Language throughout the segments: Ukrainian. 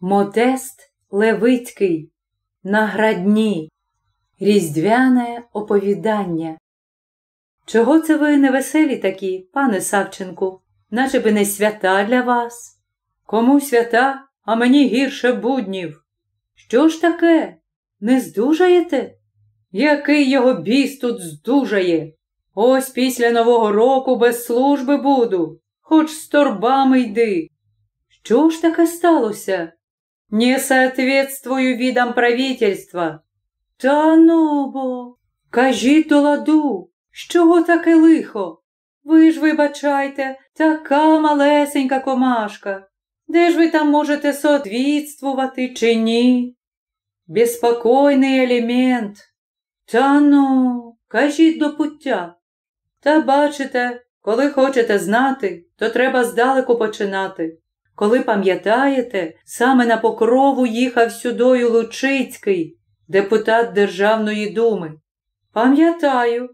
Модест Левицький Наградні Різдвяне оповідання. Чого це ви невеселі такі, пане Савченку, наче би не свята для вас? Кому свята, а мені гірше буднів. Що ж таке? Не здужаєте? Який його біс тут здужає? Ось після Нового року без служби буду, хоч з торбами йди. Що ж таке сталося? Не соответствую видам правительства. Та ну бо, кажіть до ладу, з чого таке лихо? Ви ж, вибачайте, така малесенька комашка. Де ж ви там можете соответствувати чи ні? Безпокойний елемент. Та ну, кажіть до пуття. Та бачите, коли хочете знати, то треба здалеку починати. Коли пам'ятаєте, саме на покрову їхав сюдою Лучицький, депутат Державної думи. Пам'ятаю.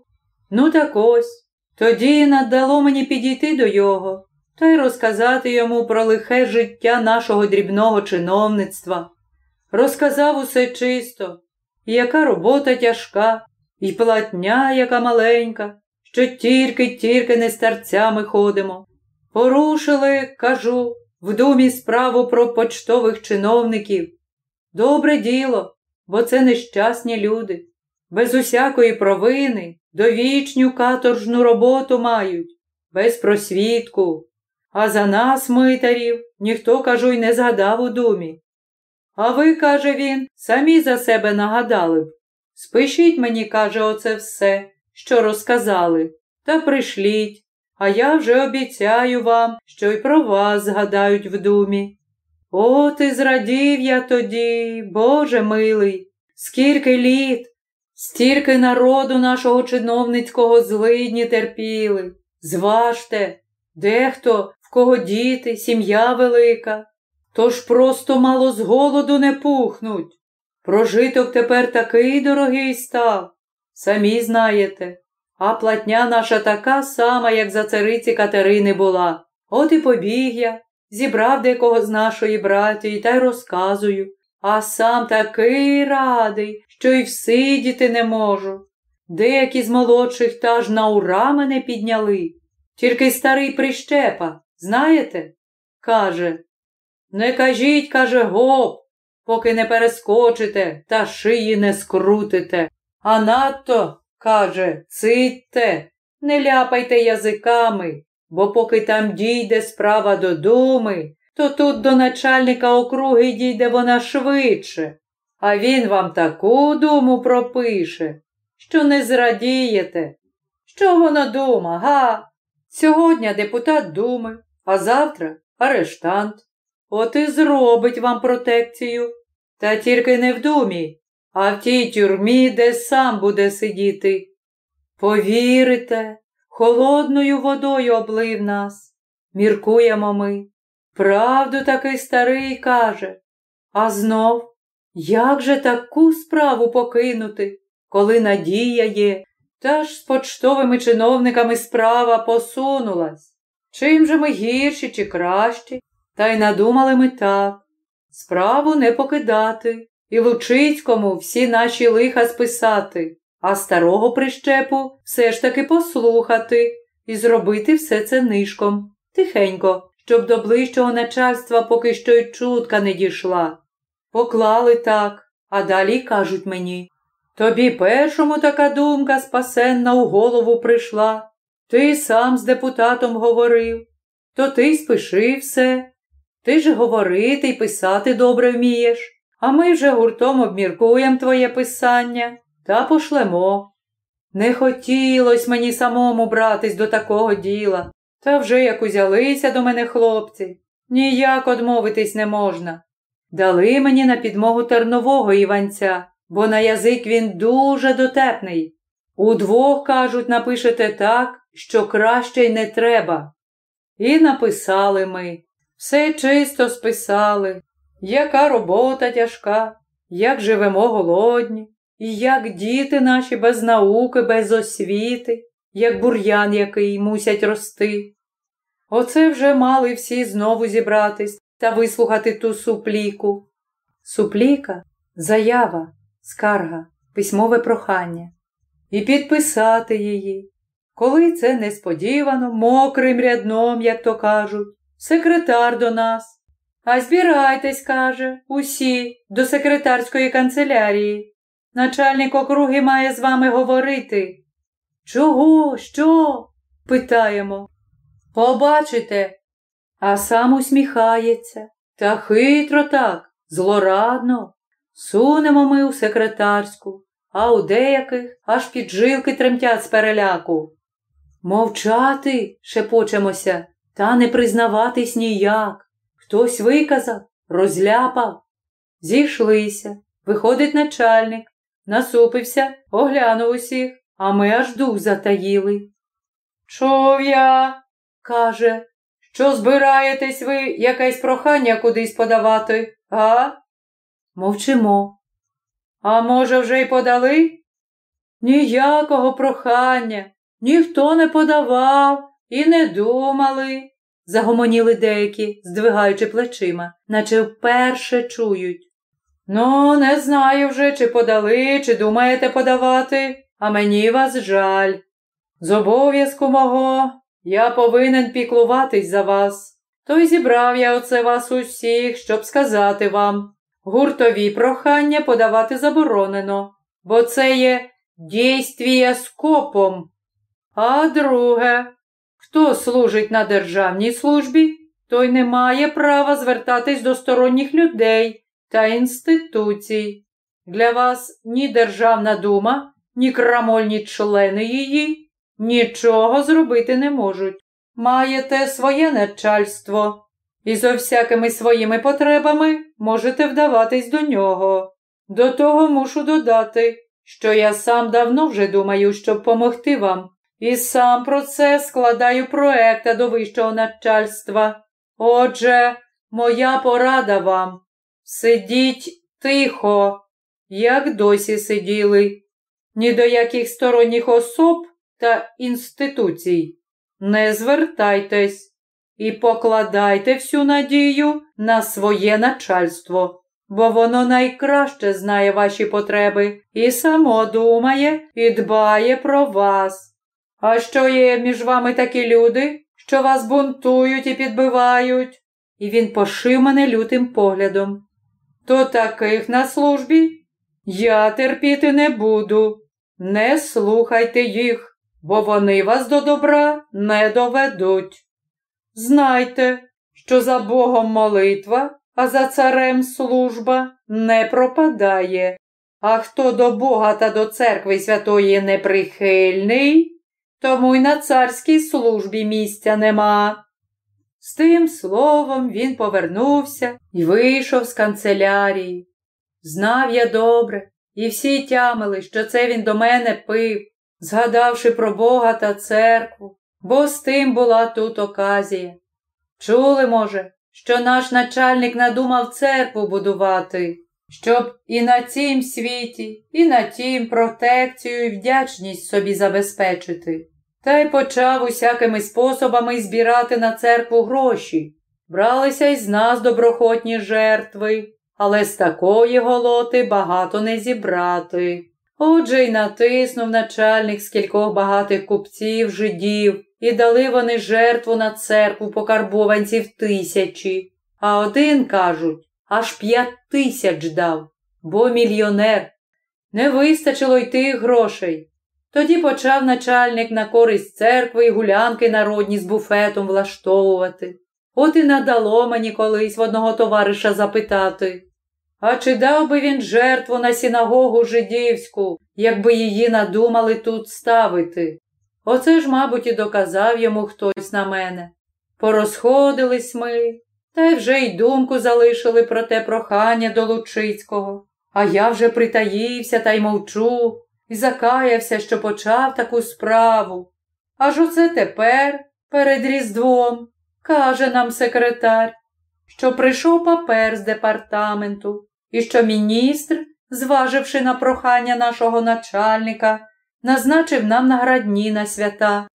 Ну так ось. Тоді надало мені підійти до його та й розказати йому про лихе життя нашого дрібного чиновництва. Розказав усе чисто, і яка робота тяжка, і платня, яка маленька, що тільки-тільки не старцями ходимо. Порушили, кажу, в думі справу про почтових чиновників. Добре діло, бо це нещасні люди. Без усякої провини довічню каторжну роботу мають, без просвітку. А за нас, митарів, ніхто, кажу, й не згадав у думі. А ви, каже він, самі за себе нагадали б. Спишіть мені, каже, оце все, що розказали, та пришліть, а я вже обіцяю вам, що й про вас згадають в думі. От і зрадів я тоді, Боже милий, скільки літ, стільки народу нашого чиновницького злидні терпіли. Зважте, дехто, в кого діти, сім'я велика, тож просто мало з голоду не пухнуть. Прожиток тепер такий дорогий став, самі знаєте. А платня наша така сама, як за цариці Катерини була. От і побіг я, зібрав декого з нашої братії та й розказую, а сам такий радий, що й всидіти не можу. Деякі з молодших та ж на ура мене підняли. Тільки старий прищепа, знаєте? Каже, не кажіть, каже, гоп, поки не перескочите та шиї не скрутите, а надто Каже, цитьте, не ляпайте язиками, бо поки там дійде справа до думи, то тут до начальника округи дійде вона швидше, а він вам таку думу пропише, що не зрадієте. Що вона дума, га? Сьогодні депутат думи, а завтра арештант. От і зробить вам протекцію. Та тільки не в думі, а в тій тюрмі, де сам буде сидіти. Повірите, холодною водою облив нас, міркуємо ми. Правду такий старий каже. А знов, як же таку справу покинути, коли надія є, та ж з почтовими чиновниками справа посунулась. Чим же ми гірші чи кращі, та й надумали ми так. Справу не покидати, і Лучицькому всі наші лиха списати, а старого прищепу все ж таки послухати і зробити все це нишком, тихенько, щоб до ближчого начальства поки що й чутка не дійшла. Поклали так, а далі кажуть мені тобі першому така думка спасенна у голову прийшла. Ти сам з депутатом говорив, то ти спиши все. Ти ж говорити й писати добре вмієш а ми вже гуртом обміркуємо твоє писання та пошлемо. Не хотілось мені самому братись до такого діла, та вже як узялися до мене хлопці, ніяк одмовитись не можна. Дали мені на підмогу тернового Іванця, бо на язик він дуже дотепний. Удвох, кажуть, напишете так, що краще й не треба. І написали ми, все чисто списали, яка робота тяжка, як живемо голодні, і як діти наші без науки, без освіти, як бур'ян який мусять рости. Оце вже мали всі знову зібратись та вислухати ту супліку. Супліка заява, скарга, письмове прохання. І підписати її. Коли це несподівано, мокрим рядном, як то кажуть, секретар до нас. А збирайтесь, каже, усі до секретарської канцелярії. Начальник округи має з вами говорити. Чого? Що? питаємо. Побачите, а сам усміхається. Та хитро так, злорадно. Сунемо ми у секретарську, а у деяких аж піджилки тремтять з переляку. Мовчати, шепочемося, та не признаватись ніяк. Хтось виказав, розляпав. Зійшлися. Виходить начальник, насупився, оглянув усіх, а ми аж дух затаїли. Чув я, каже, що збираєтесь ви якесь прохання кудись подавати, а? Мовчимо. А може, вже й подали? Ніякого прохання, ніхто не подавав і не думали, загомоніли деякі, здвигаючи плечима, наче вперше чують. Ну, не знаю вже, чи подали, чи думаєте подавати, а мені вас жаль. З обов'язку мого я повинен піклуватись за вас. То й зібрав я оце вас усіх, щоб сказати вам. Гуртові прохання подавати заборонено, бо це є дійствія скопом. А друге, хто служить на державній службі, той не має права звертатись до сторонніх людей та інституцій. Для вас ні Державна дума, ні крамольні члени її нічого зробити не можуть. Маєте своє начальство, і зо всякими своїми потребами можете вдаватись до нього. До того мушу додати, що я сам давно вже думаю, щоб помогти вам, і сам про це складаю проекта до вищого начальства. Отже, моя порада вам сидіть тихо, як досі сиділи, ні до яких сторонніх особ та інституцій. Не звертайтесь і покладайте всю надію на своє начальство, бо воно найкраще знає ваші потреби і само думає і дбає про вас. А що є між вами такі люди, що вас бунтують і підбивають? І він пошив мене лютим поглядом. То таких на службі я терпіти не буду. Не слухайте їх, бо вони вас до добра не доведуть. Знайте, що за Богом молитва, а за царем служба не пропадає, а хто до Бога та до церкви святої неприхильний, тому й на царській службі місця нема. З тим словом він повернувся і вийшов з канцелярії. Знав я добре, і всі тямили, що це він до мене пив, згадавши про Бога та церкву, бо з тим була тут оказія. Чули, може, що наш начальник надумав церкву будувати, щоб і на цім світі, і на тім протекцію і вдячність собі забезпечити. Та й почав усякими способами збирати на церкву гроші. Бралися й з нас доброхотні жертви, але з такої голоти багато не зібрати. Отже й натиснув начальник з кількох багатих купців, жидів, і дали вони жертву на церкву покарбованців тисячі, а один, кажуть, аж п'ять тисяч дав, бо мільйонер. Не вистачило й тих грошей. Тоді почав начальник на користь церкви і гулянки народні з буфетом влаштовувати. От і надало мені колись в одного товариша запитати, а чи дав би він жертву на синагогу жидівську, якби її надумали тут ставити? Оце ж, мабуть, і доказав йому хтось на мене. Порозходились ми, та й вже й думку залишили про те прохання до Лучицького. А я вже притаївся та й мовчу, і закаявся, що почав таку справу. Аж оце тепер, перед Різдвом, каже нам секретар, що прийшов папер з департаменту, і що міністр, зваживши на прохання нашого начальника, назначив нам наградні на свята.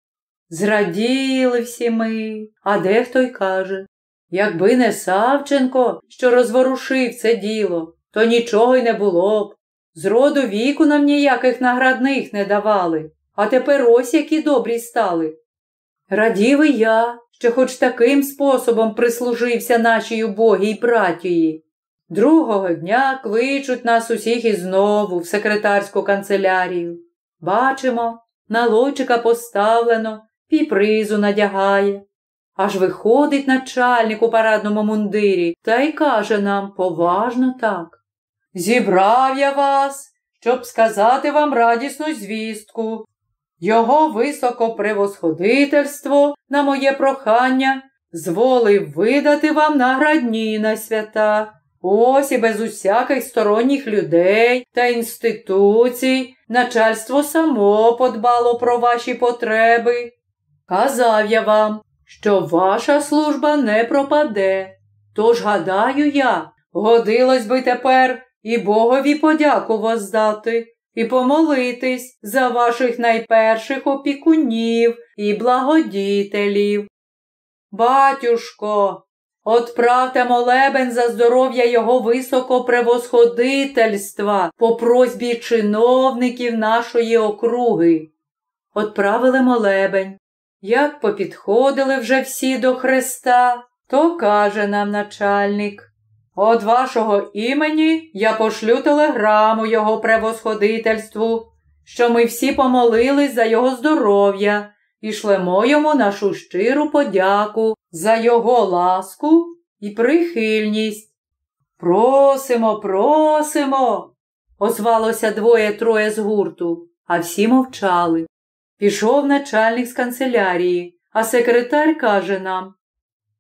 Зраділи всі ми, а дехто й каже, Якби не Савченко, що розворушив це діло, то нічого й не було б. З роду віку нам ніяких наградних не давали, а тепер ось які добрі стали. Радів і я, що хоч таким способом прислужився нашій убогій братії. Другого дня кличуть нас усіх і знову в секретарську канцелярію. Бачимо, на лочика поставлено, піпризу надягає. Аж виходить начальник у парадному мундирі та й каже нам поважно так. Зібрав я вас, щоб сказати вам радісну звістку. Його високопревосходительство на моє прохання зволив видати вам наградні на свята. Ось і без усяких сторонніх людей та інституцій начальство само подбало про ваші потреби. Казав я вам, що ваша служба не пропаде. Тож, гадаю я, годилось би тепер і Богові подяку воздати, і помолитись за ваших найперших опікунів і благодітелів. Батюшко, отправте молебен за здоров'я його високопревосходительства по просьбі чиновників нашої округи. Отправили молебень. Як попідходили вже всі до Христа, то каже нам начальник. От вашого імені я пошлю телеграму його превосходительству, що ми всі помолились за його здоров'я і шлемо йому нашу щиру подяку за його ласку і прихильність. Просимо, просимо, озвалося двоє-троє з гурту, а всі мовчали. Пішов начальник з канцелярії, а секретар каже нам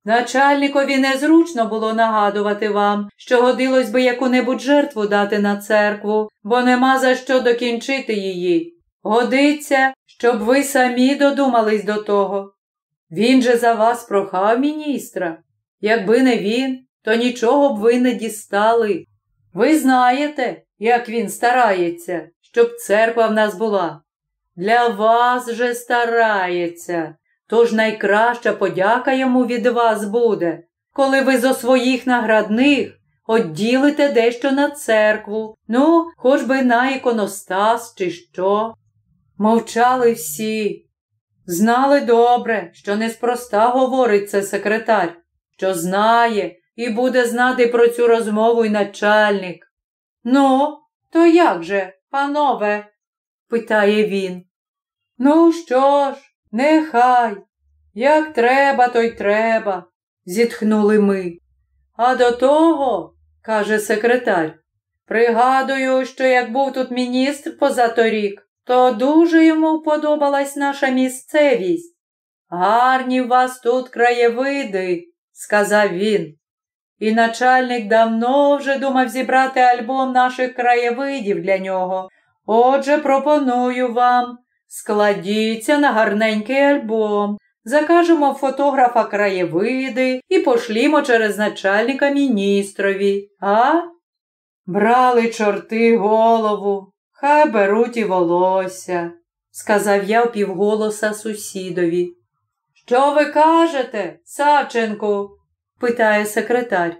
Начальникові незручно було нагадувати вам, що годилось би яку-небудь жертву дати на церкву, бо нема за що докінчити її. Годиться, щоб ви самі додумались до того. Він же за вас прохав міністра. Якби не він, то нічого б ви не дістали. Ви знаєте, як він старається, щоб церква в нас була. Для вас же старається. Тож найкраща подяка йому від вас буде, коли ви зо своїх наградних одділите дещо на церкву, ну, хоч би на іконостас, чи що. Мовчали всі. Знали добре, що неспроста говорить це секретар, що знає і буде знати про цю розмову й начальник. Ну, то як же, панове? питає він. Ну що ж? Нехай, як треба, то й треба, зітхнули ми. А до того, каже секретар, пригадую, що як був тут міністр позаторік, то дуже йому подобалась наша місцевість. Гарні в вас тут краєвиди, сказав він. І начальник давно вже думав зібрати альбом наших краєвидів для нього. Отже, пропоную вам Складіться на гарненький альбом, закажемо фотографа краєвиди і пошлімо через начальника міністрові, а? Брали чорти голову, хай беруть і волосся, сказав я впівголоса сусідові. Що ви кажете, Савченку? питає секретар.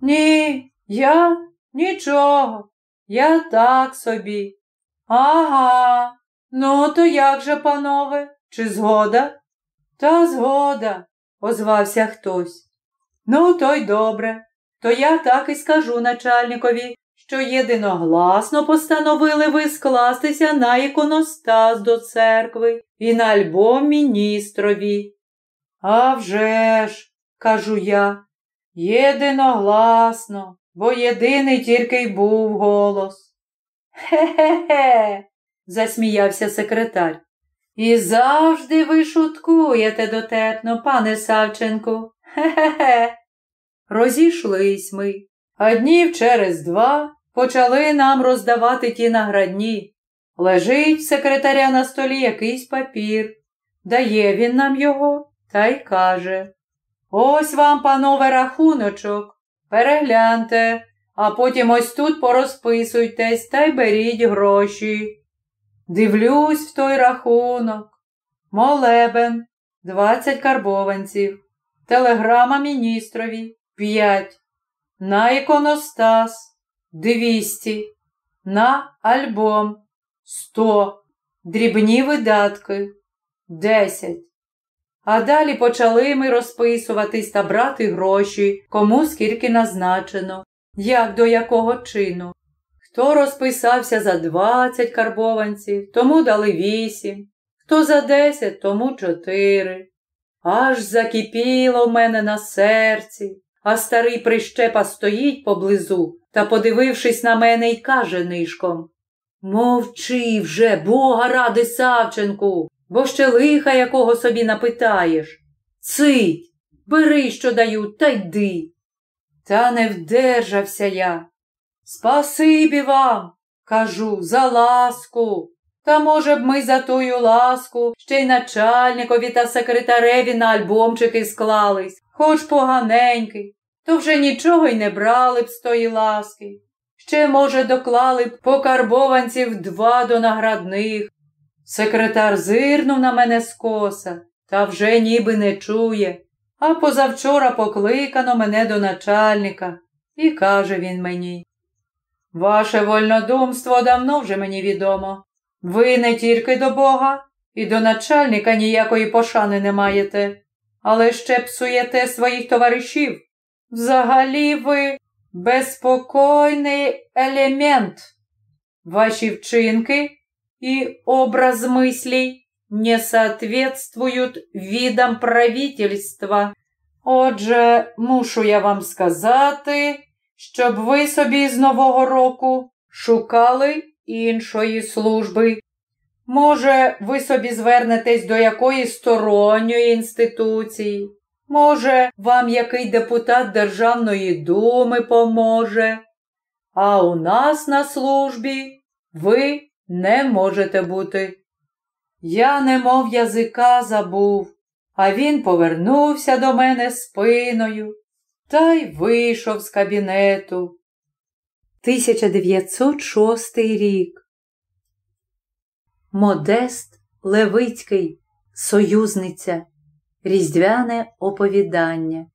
Ні, я нічого. Я так собі. Ага, Ну, то як же, панове, чи згода? Та згода, озвався хтось. Ну, то й добре. То я так і скажу начальникові, що єдиногласно постановили ви скластися на іконостас до церкви і на альбом міністрові. «А вже ж», – кажу я, єдиногласно, бо єдиний тільки й був голос. Хе-хе-хе, засміявся секретар. І завжди ви шуткуєте дотепно, пане Савченку. Хе-хе-хе. Розійшлись ми, а днів через два почали нам роздавати ті наградні. Лежить в секретаря на столі якийсь папір. Дає він нам його та й каже Ось вам, панове, рахуночок, перегляньте, а потім ось тут порозписуйтесь та й беріть гроші. Дивлюсь в той рахунок. Молебен, двадцять карбованців. телеграма міністрові 5. На іконостас 200. На альбом 100. Дрібні видатки 10. А далі почали ми розписуватись та брати гроші, кому скільки назначено, як до якого чину. Хто розписався за 20 карбованців, тому дали 8, хто за 10, тому 4. Аж закипіло в мене на серці, а старий прищепа стоїть поблизу та, подивившись на мене, й каже нишком Мовчи вже, бога ради Савченку, бо ще лиха якого собі напитаєш. Цить, бери, що дають, та йди. Та не вдержався я. Спасибі вам, кажу, за ласку. Та, може б, ми за тую ласку ще й начальникові та секретареві на альбомчики склались, хоч поганенький, то вже нічого й не брали б з тої ласки. Ще, може, доклали б покарбованців два до наградних. Секретар зирнув на мене скоса, та вже ніби не чує. А позавчора покликано мене до начальника, і каже він мені. Ваше вольнодумство давно вже мені відомо. Ви не тільки до Бога, і до начальника ніякої пошани не маєте, але ще псуєте своїх товаришів. Взагалі ви безпокойний елемент. Ваші вчинки і образ мислей не соответствують видам правительства. Отже, мушу я вам сказати, щоб ви собі з Нового року шукали іншої служби. Може, ви собі звернетесь до якоїсь сторонньої інституції, може, вам який депутат Державної думи поможе, а у нас на службі ви не можете бути. Я немов язика забув, а він повернувся до мене спиною та й вийшов з кабінету. 1906 рік. Модест Левицький, союзниця, різдвяне оповідання.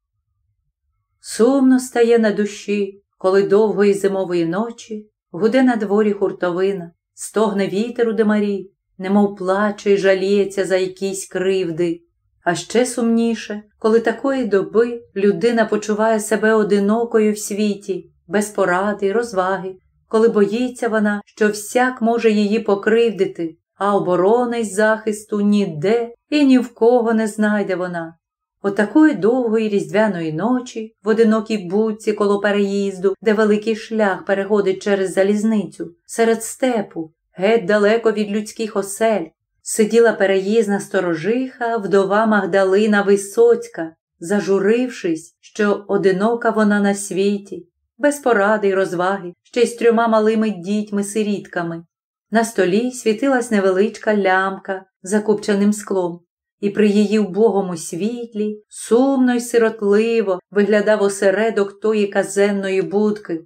Сумно стає на душі, коли довгої зимової ночі гуде на дворі хуртовина, стогне вітер у демарі, немов плаче й жаліється за якісь кривди. А ще сумніше, коли такої доби людина почуває себе одинокою в світі, без поради й розваги, коли боїться вона, що всяк може її покривдити, а оборони й захисту ніде і ні в кого не знайде вона. Отакої довгої різдвяної ночі, в одинокій будці коло переїзду, де великий шлях переходить через залізницю, серед степу, геть далеко від людських осель, сиділа переїзна сторожиха, вдова Магдалина Висоцька, зажурившись, що одинока вона на світі, без поради й розваги, ще й з трьома малими дітьми-сирітками. На столі світилась невеличка лямка за купчаним склом, і при її вбогому світлі сумно й сиротливо виглядав осередок тої казенної будки,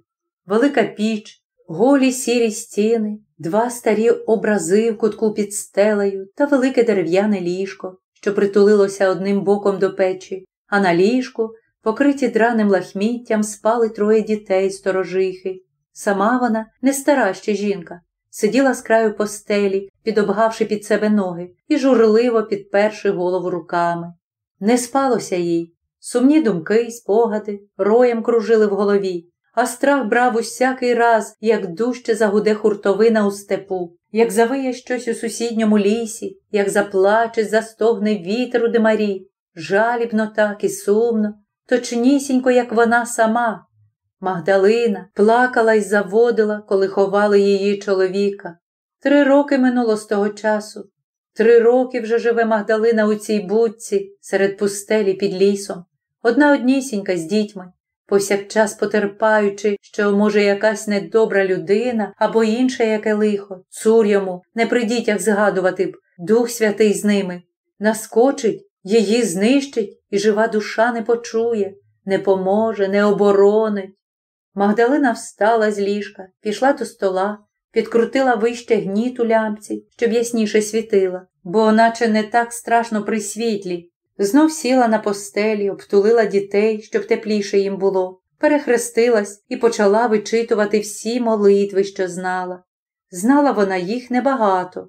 велика піч, голі сірі стіни, два старі образи в кутку під стелею та велике дерев'яне ліжко, що притулилося одним боком до печі, а на ліжку, покриті драним лахміттям, спали троє дітей сторожихи. Сама вона, не стара ще жінка, сиділа з краю постелі, підобгавши під себе ноги і журливо підперши голову руками. Не спалося їй. Сумні думки й спогади роєм кружили в голові, а страх брав усякий раз, як дужче загуде хуртовина у степу, як завиє щось у сусідньому лісі, як заплаче, застогне вітер у димарі, жалібно так і сумно, точнісінько, як вона сама. Магдалина плакала й заводила, коли ховали її чоловіка. Три роки минуло з того часу. Три роки вже живе Магдалина у цій будці серед пустелі під лісом, одна однісінька з дітьми, повсякчас потерпаючи, що, може, якась недобра людина або інше яке лихо, цур йому, не при дітях згадувати б, Дух Святий з ними, наскочить, її знищить, і жива душа не почує, не поможе, не оборонить. Магдалина встала з ліжка, пішла до стола, підкрутила вище гніт у лямці, щоб ясніше світила, бо наче не так страшно при світлі, Знов сіла на постелі, обтулила дітей, щоб тепліше їм було, перехрестилась і почала вичитувати всі молитви, що знала. Знала вона їх небагато.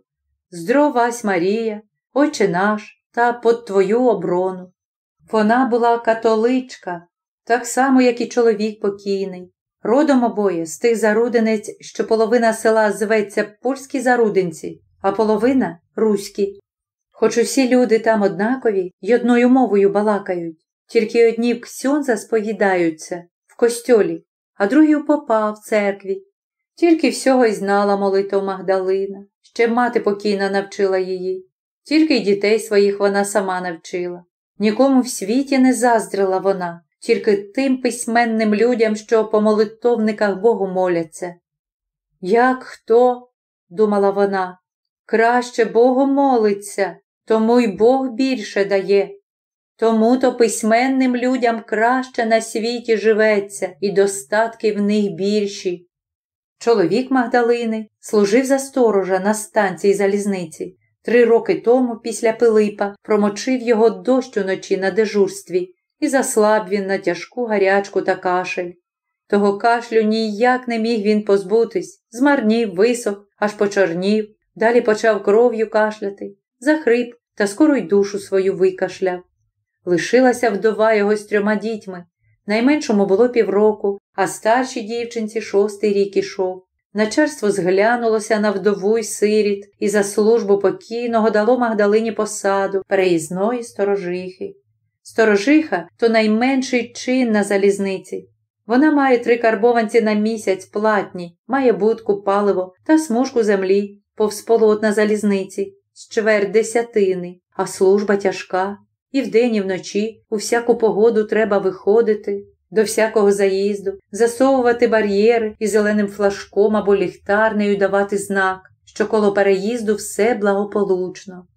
Здровась Марія, Отче наш та под твою оборону. Вона була католичка, так само, як і чоловік покійний. Родом обоє з тих зарудинець, що половина села зветься польські зарудинці, а половина руські. Хоч усі люди там однакові й одною мовою балакають, тільки одні в ксьонза сповідаються в костьолі, а другі у попа в церкві. Тільки всього й знала молитва Магдалина, ще мати покійна навчила її, тільки й дітей своїх вона сама навчила. Нікому в світі не заздрила вона, тільки тим письменним людям, що по молитовниках Богу моляться. Як хто, думала вона, краще Богу молиться, тому й Бог більше дає. Тому то письменним людям краще на світі живеться, і достатки в них більші. Чоловік Магдалини служив за сторожа на станції залізниці. Три роки тому, після Пилипа, промочив його дощ уночі на дежурстві, і заслаб він на тяжку гарячку та кашель. Того кашлю ніяк не міг він позбутись, змарнів, висох, аж почорнів, далі почав кров'ю кашляти, захрип та скоро й душу свою викашляв. Лишилася вдова його з трьома дітьми. Найменшому було півроку, а старшій дівчинці шостий рік ішов. Начальство зглянулося на вдову й сиріт і за службу покійного дало Магдалині посаду переїзної сторожихи. Сторожиха то найменший чин на залізниці. Вона має три карбованці на місяць платні, має будку, паливо та смужку землі, повсполот на залізниці, з чверть десятини, а служба тяжка. І вдень, і вночі у всяку погоду треба виходити, до всякого заїзду, засовувати бар'єри і зеленим флажком або ліхтарнею давати знак, що коло переїзду все благополучно.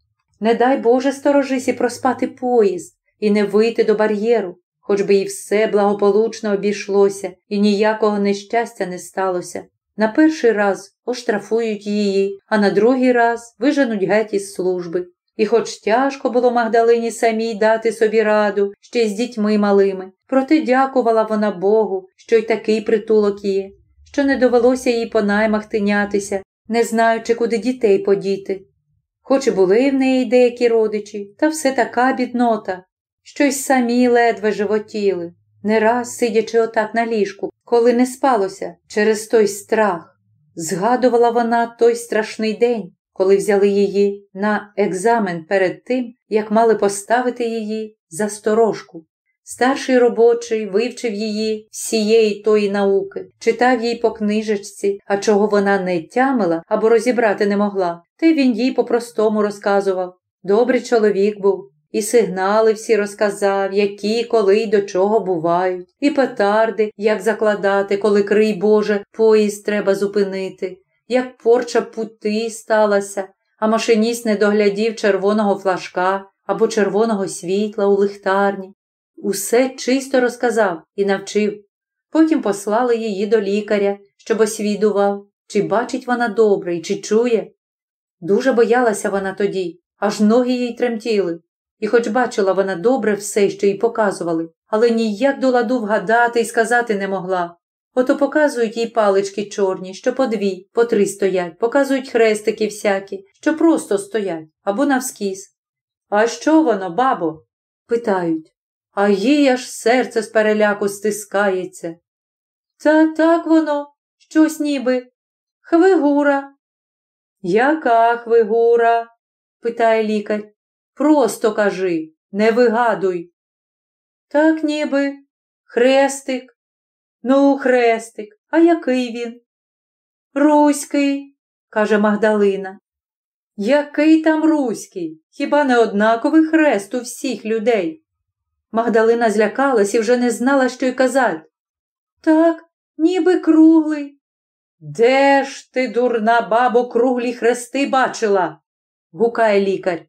Не дай Боже сторожисі проспати поїзд і не вийти до бар'єру, хоч би і все благополучно обійшлося, і ніякого нещастя не сталося. На перший раз оштрафують її, а на другий раз виженуть геть із служби. І хоч тяжко було Магдалині самій дати собі раду ще й з дітьми малими, проте дякувала вона Богу, що й такий притулок є, що не довелося їй по наймах тинятися, не знаючи, куди дітей подіти. Хоч і були в неї деякі родичі, та все така біднота, що й самі ледве животіли, не раз сидячи отак на ліжку, коли не спалося через той страх. Згадувала вона той страшний день, коли взяли її на екзамен перед тим, як мали поставити її за сторожку. Старший робочий вивчив її всієї тої науки, читав їй по книжечці, а чого вона не тямила або розібрати не могла, те він їй по-простому розказував. Добрий чоловік був, і сигнали всі розказав, які, коли й до чого бувають, і петарди, як закладати, коли крий Боже, поїзд треба зупинити, як порча пути сталася, а машиніст не доглядів червоного флажка або червоного світла у лихтарні. Усе чисто розказав і навчив. Потім послали її до лікаря, щоб освідував, чи бачить вона добре і чи чує. Дуже боялася вона тоді, аж ноги їй тремтіли. І хоч бачила вона добре все, що їй показували, але ніяк до ладу вгадати і сказати не могла. Ото показують їй палички чорні, що по дві, по три стоять, показують хрестики всякі, що просто стоять або навскіз. А що воно, бабо? питають. А їй аж серце з переляку стискається. Та так воно, щось ніби. Хвигура. Яка хвигура? питає лікар. Просто кажи, не вигадуй. Так ніби хрестик. Ну, хрестик, а який він? Руський, каже Магдалина. Який там Руський? Хіба не однаковий хрест у всіх людей? Магдалина злякалась і вже не знала, що й казати. Так, ніби круглий. Де ж ти, дурна бабо, круглі хрести бачила? гукає лікар.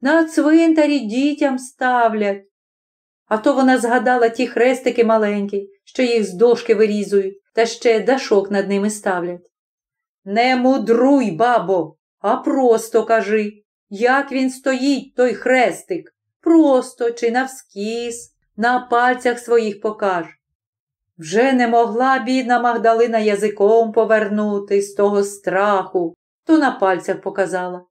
На цвинтарі дітям ставлять. А то вона згадала ті хрестики маленькі, що їх з дошки вирізують, та ще дашок над ними ставлять. Не мудруй, бабо, а просто кажи, як він стоїть, той хрестик. просто чи навскіз, на пальцях своїх покаж. Вже не могла бідна Магдалина язиком повернути з того страху, то на пальцях показала.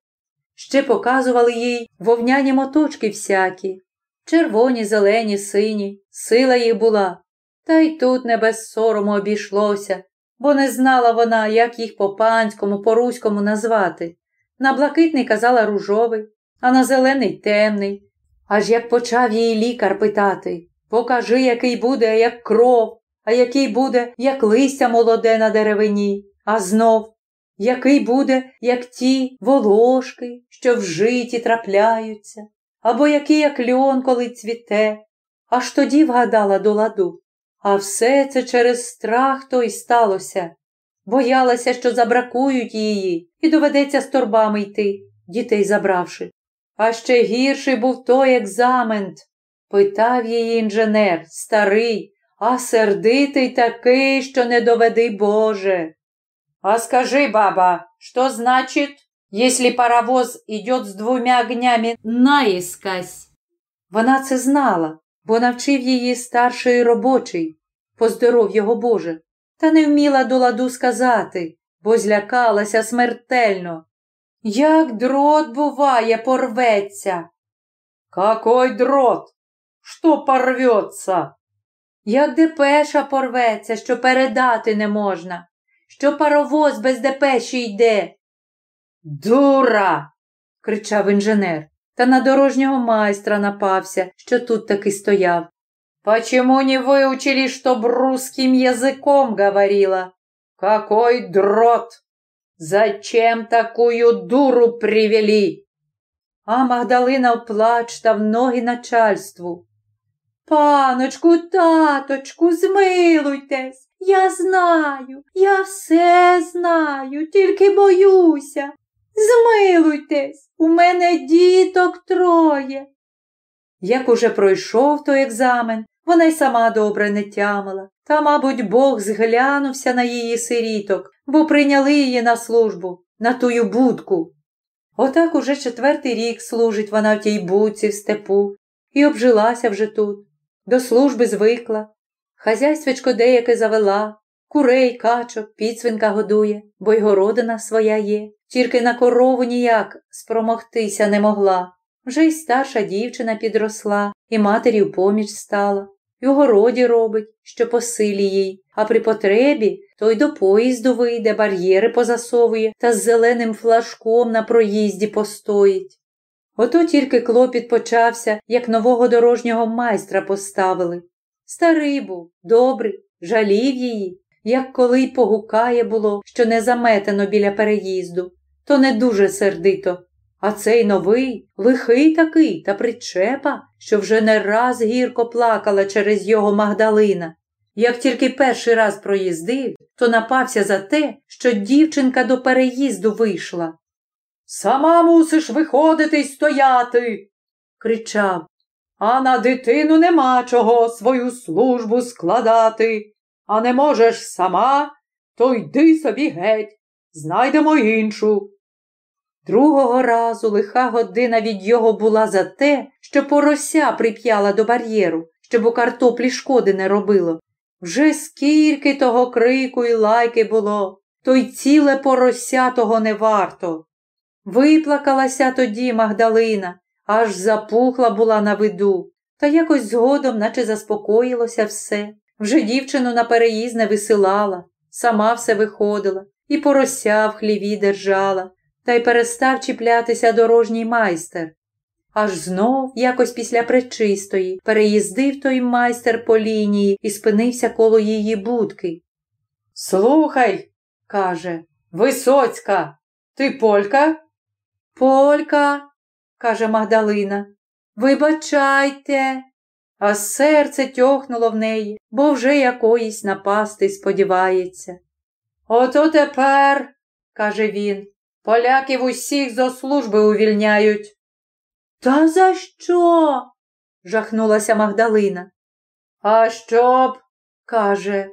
Ще показували їй вовняні моточки всякі, червоні, зелені, сині, сила їх була. Та й тут не без сорому обійшлося, бо не знала вона, як їх по панському, по руському назвати. На блакитний казала ружовий, а на зелений темний. Аж як почав її лікар питати покажи, який буде, як кров, а який буде, як листя молоде на деревині, а знов, який буде, як ті волошки, що в житі трапляються, або який, як льон, коли цвіте. Аж тоді вгадала до ладу. А все це через страх то й сталося. Боялася, що забракують її, і доведеться з торбами йти, дітей забравши. А ще гірший був той екзамен. Питав її інженер, старий, а сердитий такий, що не доведи Боже. А скажи, баба, що значить, якщо паровоз идет з двома огнями наискось? Вона це знала, бо навчив її старший робочий, поздоров його Боже, та не вміла до ладу сказати, бо злякалася смертельно. Як дрот, буває, порветься. Какой дрот? Що порвется? Як депеша порветься, що передати не можна, що паровоз без депеші йде. Дура. кричав інженер, та на дорожнього майстра напався, що тут таки стояв. Почему не выучили, чтоб русским языком говорила? Какой дрот? Зачем такую дуру привели? А Магдалина оплач та в ноги начальству. Паночку, таточку, змилуйтесь. Я знаю, я все знаю, тільки боюся. Змилуйтесь, у мене діток троє. Як уже пройшов той екзамен, вона й сама добре не тямила, та, мабуть, Бог зглянувся на її сиріток, бо прийняли її на службу, на тую будку. Отак уже четвертий рік служить вона в тій будці в степу і обжилася вже тут, до служби звикла. Хазяйствечко деяке завела, курей, качок, підсвинка годує, бо й городина своя є, тільки на корову ніяк спромогтися не могла. Вже й старша дівчина підросла, і матері в поміч стала, і в городі робить, що по силі їй, а при потребі той до поїзду вийде, бар'єри позасовує та з зеленим флажком на проїзді постоїть. Ото тільки клопіт почався, як нового дорожнього майстра поставили. Старий був, добрий, жалів її, як коли й погукає було, що не заметено біля переїзду, то не дуже сердито. А цей новий, лихий такий та причепа, що вже не раз гірко плакала через його Магдалина. Як тільки перший раз проїздив, то напався за те, що дівчинка до переїзду вийшла. Сама мусиш виходити й стояти, кричав, а на дитину нема чого свою службу складати. А не можеш сама, то йди собі геть, знайдемо іншу. Другого разу лиха година від його була за те, що порося прип'яла до бар'єру, щоб у картоплі шкоди не робило. Вже скільки того крику і лайки було, то й ціле порося того не варто. Виплакалася тоді Магдалина, аж запухла була на виду, та якось згодом, наче заспокоїлося все. Вже дівчину на переїзд не висилала, сама все виходила, і порося в хліві держала, та й перестав чіплятися дорожній майстер. Аж знов, якось після пречистої, переїздив той майстер по лінії і спинився коло її будки. Слухай, каже, Висоцька, ти полька? Полька, каже Магдалина. Вибачайте, а серце тьохнуло в неї, бо вже якоїсь напасти сподівається. Ото тепер, каже він, поляків усіх зо служби увільняють. Та за що? жахнулася Магдалина. А щоб, каже,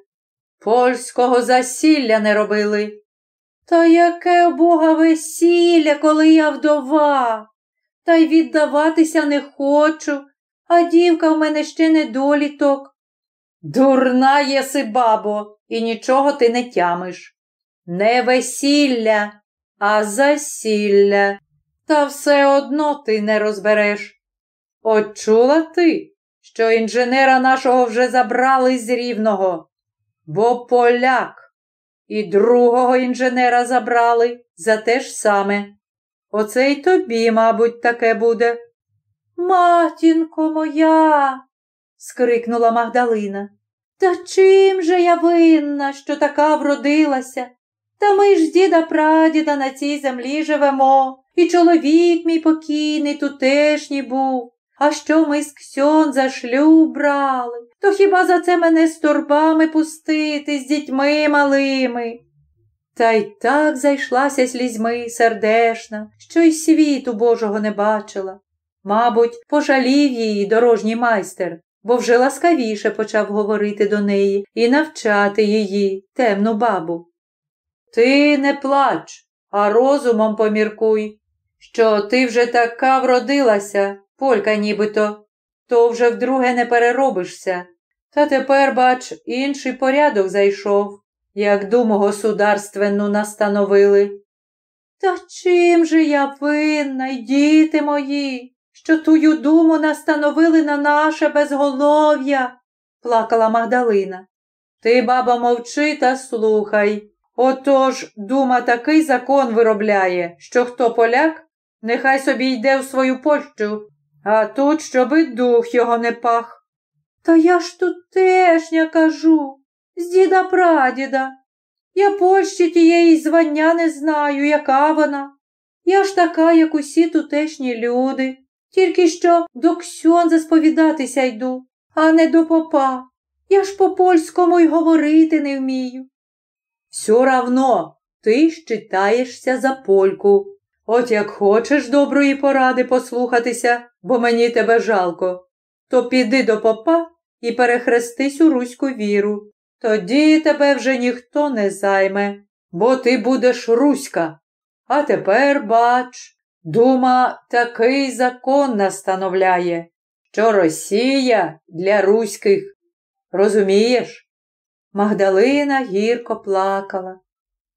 польського засілля не робили. Та яке бога весілля, коли я вдова? Та й віддаватися не хочу, а дівка в мене ще недоліток. Дурна єси, бабо, і нічого ти не тямиш. Не весілля, а засілля, та все одно ти не розбереш. От чула ти, що інженера нашого вже забрали з рівного, бо поляк і другого інженера забрали за те ж саме. Оце й тобі, мабуть, таке буде. Матінко моя, скрикнула Магдалина. Та чим же я винна, що така вродилася? Та ми ж діда прадіда на цій землі живемо, і чоловік мій покійний тутешній був. А що ми з Ксьонза шлюб брали, то хіба за це мене з торбами пустити, з дітьми малими? Та й так зайшлася слізьми сердешна, що й світу Божого не бачила. Мабуть, пожалів її дорожній майстер, бо вже ласкавіше почав говорити до неї і навчати її, темну бабу. Ти не плач, а розумом поміркуй, що ти вже така вродилася, полька нібито, то вже вдруге не переробишся. Та тепер, бач, інший порядок зайшов, як думу государственну настановили. Та чим же я винна, й діти мої, що тую думу настановили на наше безголов'я, плакала Магдалина. Ти, баба, мовчи та слухай. Отож, дума такий закон виробляє, що хто поляк, нехай собі йде в свою Польщу, а тут, щоби дух його не пах. Та я ж тут тутешня кажу, з діда прадіда. Я Польщі тієї звання не знаю, яка вона. Я ж така, як усі тутешні люди, тільки що до Ксьонза сповідатися йду, а не до попа. Я ж по польському й говорити не вмію. Все равно ти щитаєшся за польку. От як хочеш доброї поради послухатися, бо мені тебе жалко, то піди до попа і перехрестись у руську віру. Тоді тебе вже ніхто не займе, бо ти будеш руська. А тепер, бач, дума такий закон настановляє, що Росія для руських. Розумієш? Магдалина гірко плакала.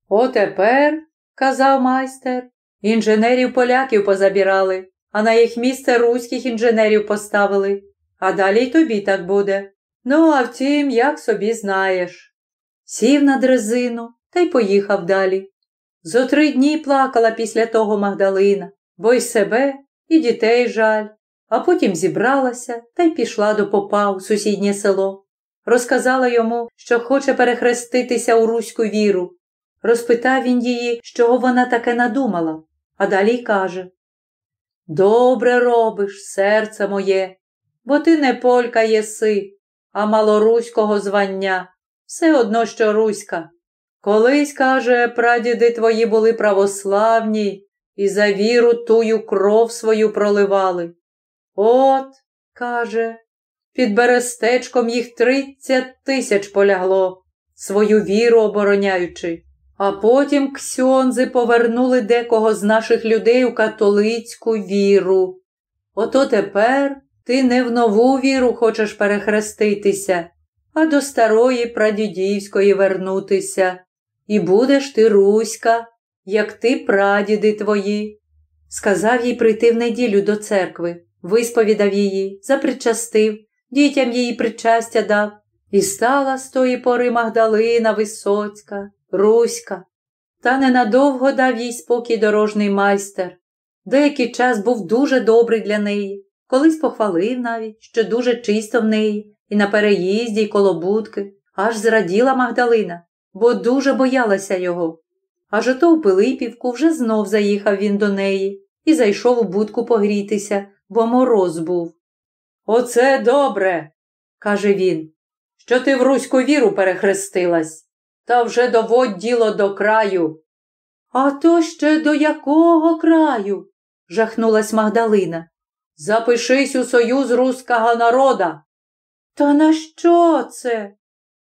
Отепер, казав майстер, інженерів поляків позабірали, а на їх місце руських інженерів поставили. А далі й тобі так буде. Ну, а втім, як собі знаєш. Сів на дрезину та й поїхав далі. Зо три дні плакала після того Магдалина, бо й себе, і дітей жаль, а потім зібралася та й пішла до попа у сусіднє село. Розказала йому, що хоче перехреститися у руську віру. Розпитав він її, чого вона таке надумала, а далі й каже Добре робиш, серце моє, бо ти не полька єси, а малоруського звання, все одно, що руська. Колись, каже, прадіди твої були православні і за віру тую кров свою проливали. От, каже, під берестечком їх тридцять тисяч полягло, свою віру обороняючи, а потім ксьонзи повернули декого з наших людей у католицьку віру. Ото тепер ти не в нову віру хочеш перехреститися, а до старої прадідівської вернутися. І будеш ти руська, як ти прадіди твої. Сказав їй прийти в неділю до церкви, висповідав її, запричастив, дітям її причастя дав, і стала з тої пори Магдалина Висоцька, Руська. Та ненадовго дав їй спокій дорожний майстер. Деякий час був дуже добрий для неї. Колись похвалив навіть, що дуже чисто в неї, і на переїзді, і коло будки. Аж зраділа Магдалина, бо дуже боялася його. Аж ото у Пилипівку вже знов заїхав він до неї і зайшов у будку погрітися, бо мороз був. Оце добре, каже він, що ти в руську віру перехрестилась, та вже доводь діло до краю. А то ще до якого краю? жахнулась Магдалина. Запишись у союз руського народа. Та на що це?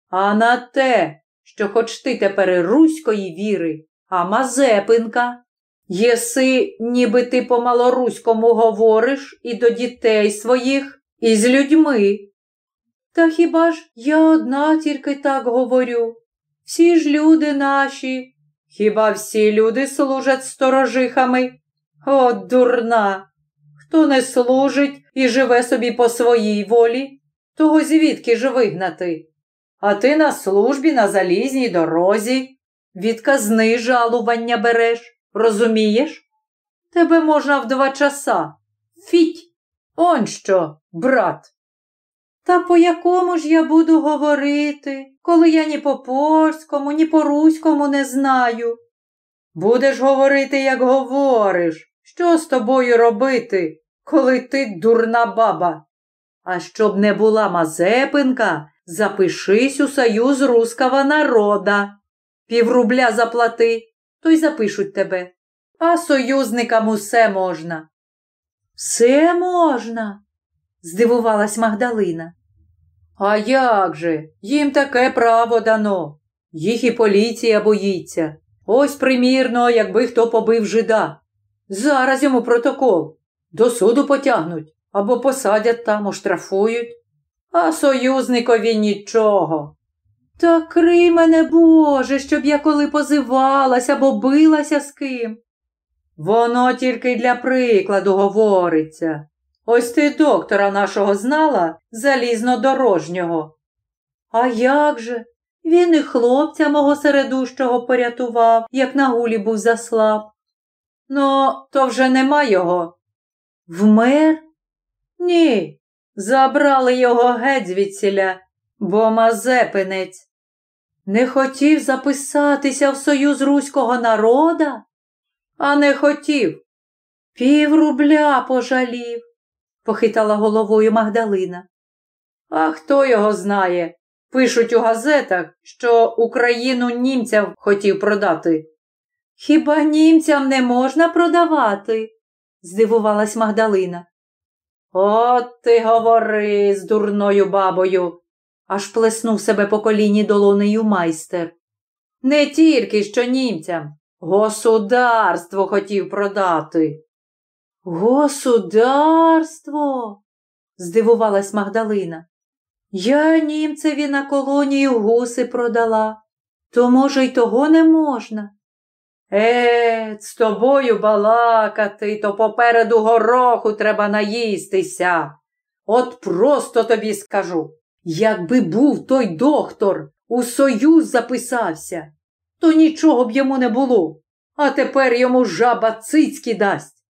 А на те, що хоч ти тепер руської віри, а Мазепинка. Єси, ніби ти по малоруському говориш і до дітей своїх, і з людьми. Та хіба ж я одна тільки так говорю? Всі ж люди наші, хіба всі люди служать сторожихами? О, дурна! Хто не служить і живе собі по своїй волі, того звідки ж вигнати? А ти на службі на залізній дорозі, від казни жалування береш, розумієш? Тебе можна в два часа. Фіть, он що, брат. Та по якому ж я буду говорити, коли я ні по польському, ні по руському не знаю? Будеш говорити, як говориш. Що з тобою робити, коли ти дурна баба? А щоб не була Мазепинка, запишись у союз руского народа. Піврубля заплати, то й запишуть тебе. А союзникам усе можна. Все можна, здивувалась Магдалина. А як же? Їм таке право дано. Їх і поліція боїться. Ось примірно, якби хто побив жида. Зараз йому протокол. До суду потягнуть або посадять там, оштрафують. А союзникові нічого. Та крий мене, Боже, щоб я коли позивалась або билася з ким. Воно тільки для прикладу говориться. Ось ти доктора нашого знала залізнодорожнього. А як же? Він і хлопця мого середущого порятував, як на гулі був заслаб. Ну, то вже нема його. Вмер? Ні. Забрали його геть звідсіля, бо мазепинець. Не хотів записатися в союз руського народа? А не хотів. Пів рубля пожалів, похитала головою Магдалина. А хто його знає? Пишуть у газетах, що Україну німцям хотів продати. Хіба німцям не можна продавати? Здивувалась Магдалина. От ти говори з дурною бабою, аж плеснув себе по коліні долонею майстер. Не тільки що німцям, государство хотів продати. Государство? здивувалась Магдалина. Я німцеві на колонію гуси продала, то, може, й того не можна. Е, з тобою балакати, то попереду гороху треба наїстися. От просто тобі скажу, якби був той доктор, у союз записався, то нічого б йому не було, а тепер йому жаба цицьки дасть.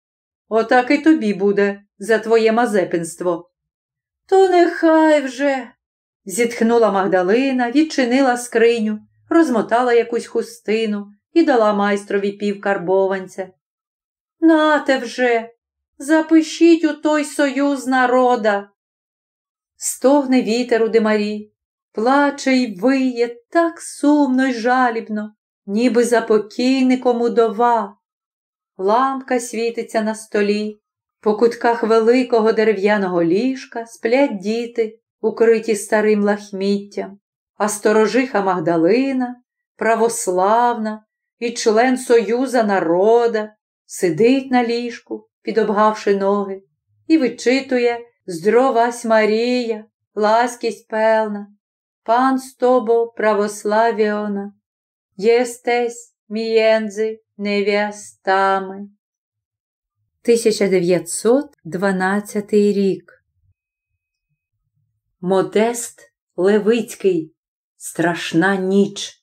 Отак і тобі буде за твоє мазепинство. То нехай вже, зітхнула Магдалина, відчинила скриню, розмотала якусь хустину і дала майстрові пів карбованця. Нате вже, запишіть у той союз народа. Стогне вітер у димарі, плаче й виє так сумно й жалібно, ніби за покійником удова. Лампка світиться на столі, по кутках великого дерев'яного ліжка сплять діти, укриті старим лахміттям, а сторожиха Магдалина, православна і член Союза народа, сидить на ліжку, підобгавши ноги, і вичитує Здровась Марія, ласкість певна, пан з тобо православіона, єстесь мієнзи невістами. 1912 рік. Модест Левицький. Страшна ніч.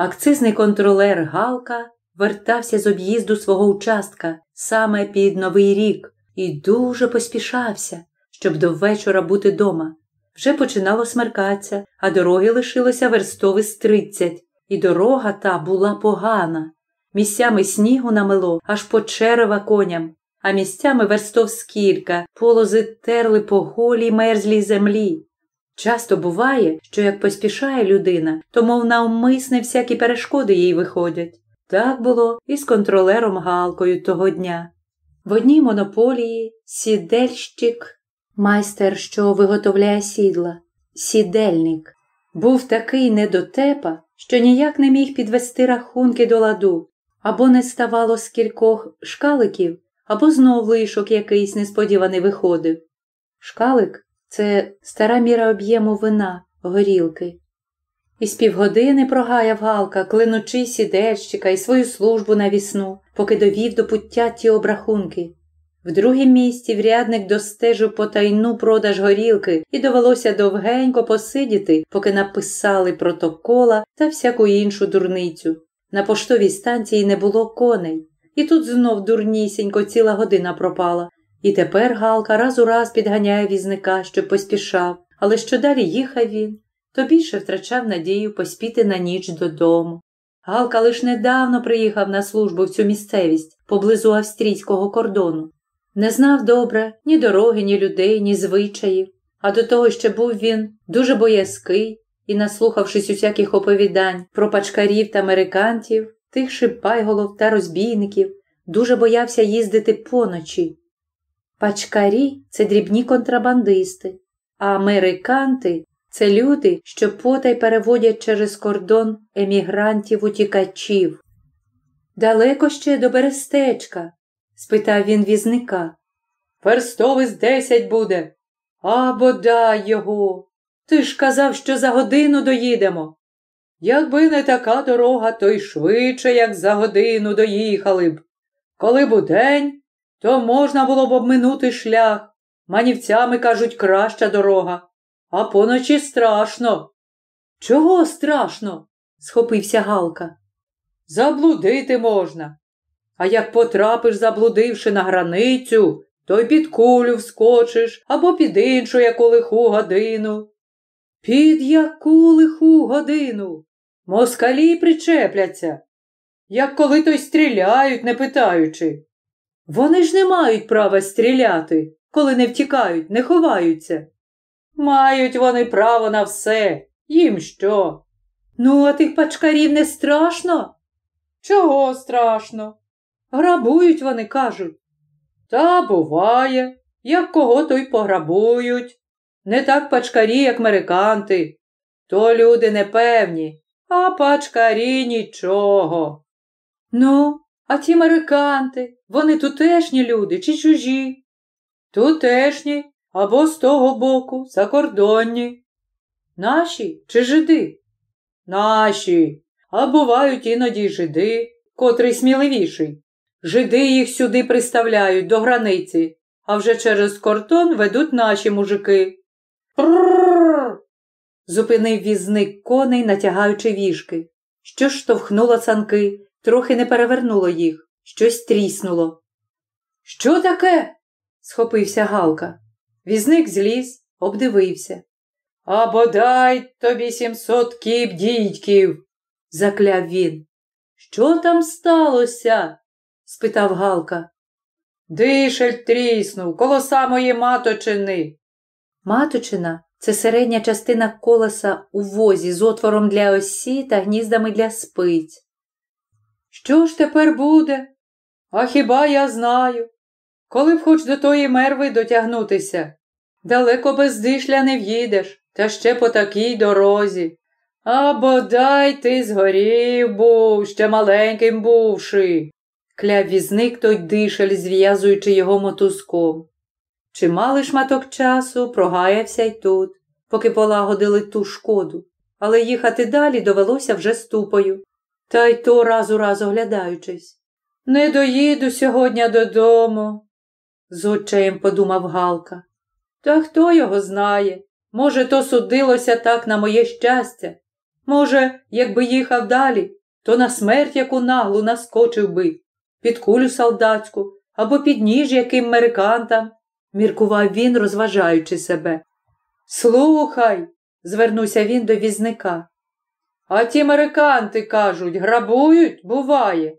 Акцизний контролер Галка вертався з об'їзду свого участка саме під Новий рік і дуже поспішався, щоб до вечора бути дома. Вже починало смеркатися, а дороги лишилося верстови з тридцять, і дорога та була погана. Місцями снігу намело аж по черева коням, а місцями верстов скілька, полози терли по голій мерзлій землі. Часто буває, що як поспішає людина, то, мов навмисне всякі перешкоди їй виходять. Так було і з контролером Галкою того дня. В одній монополії сідельщик, майстер, що виготовляє сідла, сідельник, був такий недотепа, що ніяк не міг підвести рахунки до ладу. Або не ставало з кількох шкаликів, або знов лишок якийсь несподіваний виходив. Шкалик це стара міра об'єму вина, горілки. І з півгодини прогаяв Галка, клинучи сідельщика і свою службу навісну, поки довів до пуття ті обрахунки. В другім місці врядник достежив потайну продаж горілки і довелося довгенько посидіти, поки написали протокола та всяку іншу дурницю. На поштовій станції не було коней. І тут знов дурнісінько ціла година пропала. І тепер Галка раз у раз підганяє візника, щоб поспішав, але що далі їхав він, то більше втрачав надію поспіти на ніч додому. Галка лиш недавно приїхав на службу в цю місцевість поблизу австрійського кордону. Не знав добре ні дороги, ні людей, ні звичаїв, а до того ще був він дуже боязкий і, наслухавшись усяких оповідань про пачкарів та американтів, тих шипайголов та розбійників, дуже боявся їздити поночі. Пачкарі це дрібні контрабандисти, а американти це люди, що потай переводять через кордон емігрантів утікачів. Далеко ще до Берестечка? спитав він візника. Верстовис десять буде. А бодай його. Ти ж казав, що за годину доїдемо. Якби не така дорога, то й швидше, як за годину доїхали б. Коли б день, то можна було б обминути шлях. Манівцями кажуть, краща дорога, а поночі страшно. Чого страшно? схопився Галка. Заблудити можна. А як потрапиш, заблудивши на границю, то й під кулю вскочиш або під іншу яку лиху годину. Під яку лиху годину? Москалі причепляться, як коли то й стріляють, не питаючи. Вони ж не мають права стріляти, коли не втікають, не ховаються. Мають вони право на все, їм що? Ну, а тих пачкарів не страшно? Чого страшно? Грабують вони, кажуть. Та буває, як кого то й пограбують. Не так пачкарі, як мериканти. То люди непевні, а пачкарі нічого. Ну, а ті мериканти, вони тутешні люди чи чужі? Тутешні або з того боку, закордонні. Наші чи жиди? Наші, а бувають іноді жиди, котрий сміливіший. Жиди їх сюди приставляють до границі, а вже через кордон ведуть наші мужики. Зупинив візник коней, натягаючи віжки. Що штовхнуло санки, трохи не перевернуло їх, щось тріснуло. Що таке? схопився Галка. Візник зліз, обдивився. А бодай тобі сімсот кіп дідьків, закляв він. Що там сталося? спитав Галка. Дишель тріснув коло самої маточини. Маточина це середня частина колеса у возі з отвором для осі та гніздами для спиць. Що ж тепер буде? А хіба я знаю? Коли б хоч до тої мерви дотягнутися, далеко без дишля не в'їдеш, та ще по такій дорозі. А бодай ти згорів був, ще маленьким бувши, кляв візник той дишель, зв'язуючи його мотузком. Чималий шматок часу прогаявся й тут, поки полагодили ту шкоду, але їхати далі довелося вже ступою, та й то раз у раз оглядаючись. Не доїду сьогодні додому, з отчаєм подумав Галка. Та хто його знає? Може, то судилося так на моє щастя. Може, якби їхав далі, то на смерть яку наглу наскочив би, під кулю солдатську або під ніж яким мерикантам, міркував він, розважаючи себе. Слухай, звернувся він до візника. А ті американти кажуть, грабують, буває.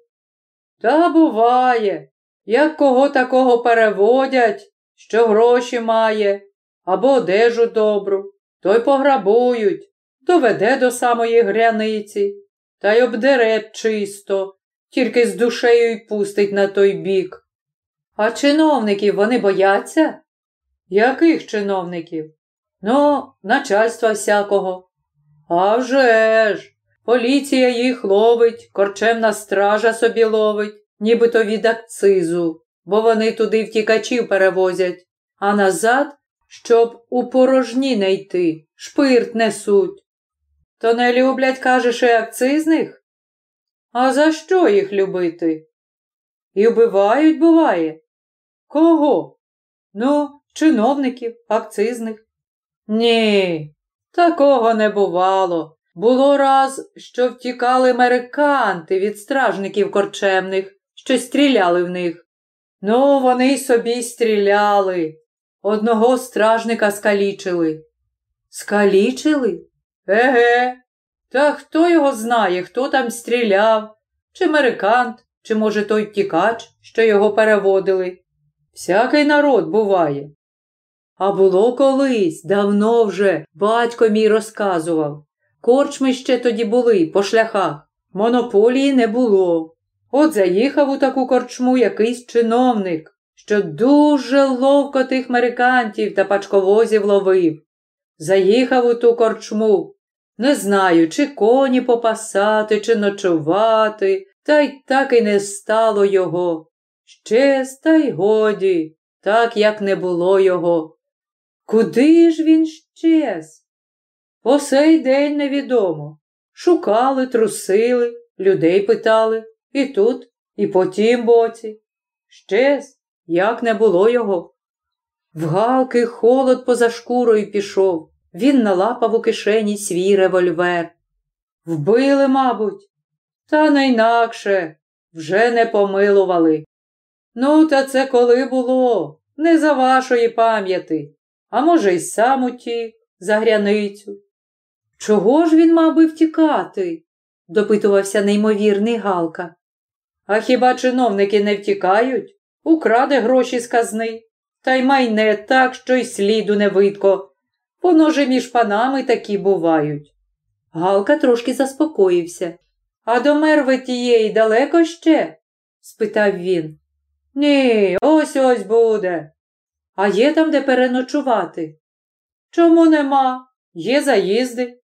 Та буває, як кого такого переводять, що гроші має, або одежу добру, то й пограбують, доведе до самої гряниці, та й обдере чисто, тільки з душею й пустить на той бік. А чиновників вони бояться? Яких чиновників? Ну, начальства всякого. А вже ж, Поліція їх ловить, корчемна стража собі ловить, нібито від акцизу, бо вони туди втікачів перевозять, а назад, щоб у порожні не йти, шпирт несуть. То не люблять, кажеш, і акцизних? А за що їх любити? І вбивають, буває. Кого? Ну, чиновників, акцизних. Ні, такого не бувало. Було раз, що втікали мериканти від стражників корчемних, що стріляли в них. Ну, вони собі стріляли. Одного стражника скалічили. Скалічили? Еге. Та хто його знає, хто там стріляв? Чи мерикант, чи, може, той втікач, що його переводили? Всякий народ буває. А було колись, давно вже, батько мій розказував. Корчми ще тоді були по шляхах. Монополії не було. От заїхав у таку корчму якийсь чиновник, що дуже ловко тих мерикантів та пачковозів ловив. Заїхав у ту корчму. Не знаю, чи коні попасати, чи ночувати, та й так і не стало його. Щез, та й годі, так як не було його. Куди ж він щез? По сей день невідомо. Шукали, трусили, людей питали і тут, і по тім боці. Щез, як не було його. В галки холод поза шкурою пішов. Він налапав у кишені свій револьвер. Вбили, мабуть, та не інакше вже не помилували. Ну, та це коли було, не за вашої пам'яті, а може, й сам утік за гряницю. Чого ж він мав би втікати? допитувався неймовірний Галка. А хіба чиновники не втікають? Украде гроші з казни, та й майне так, що й сліду не видко. Воно же між панами такі бувають. Галка трошки заспокоївся. А до мерви тієї далеко ще? спитав він. Ні, ось ось буде. А є там де переночувати? Чому нема? Є заїзди.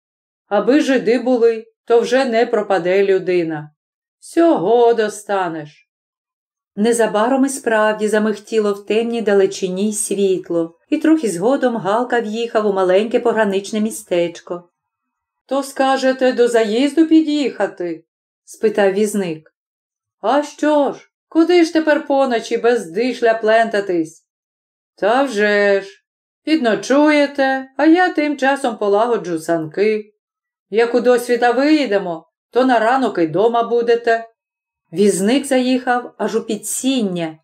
Аби жиди були, то вже не пропаде людина. Всього достанеш. Незабаром і справді замихтіло в темній далечині світло, і трохи згодом Галка в'їхав у маленьке пограничне містечко. То скажете, до заїзду під'їхати? спитав візник. А що ж? Куди ж тепер поночі без дишля плентатись? Та вже ж. Підночуєте, а я тим часом полагоджу санки. Як у досвіта виїдемо, то на ранок і дома будете. Візник заїхав аж у підсіння,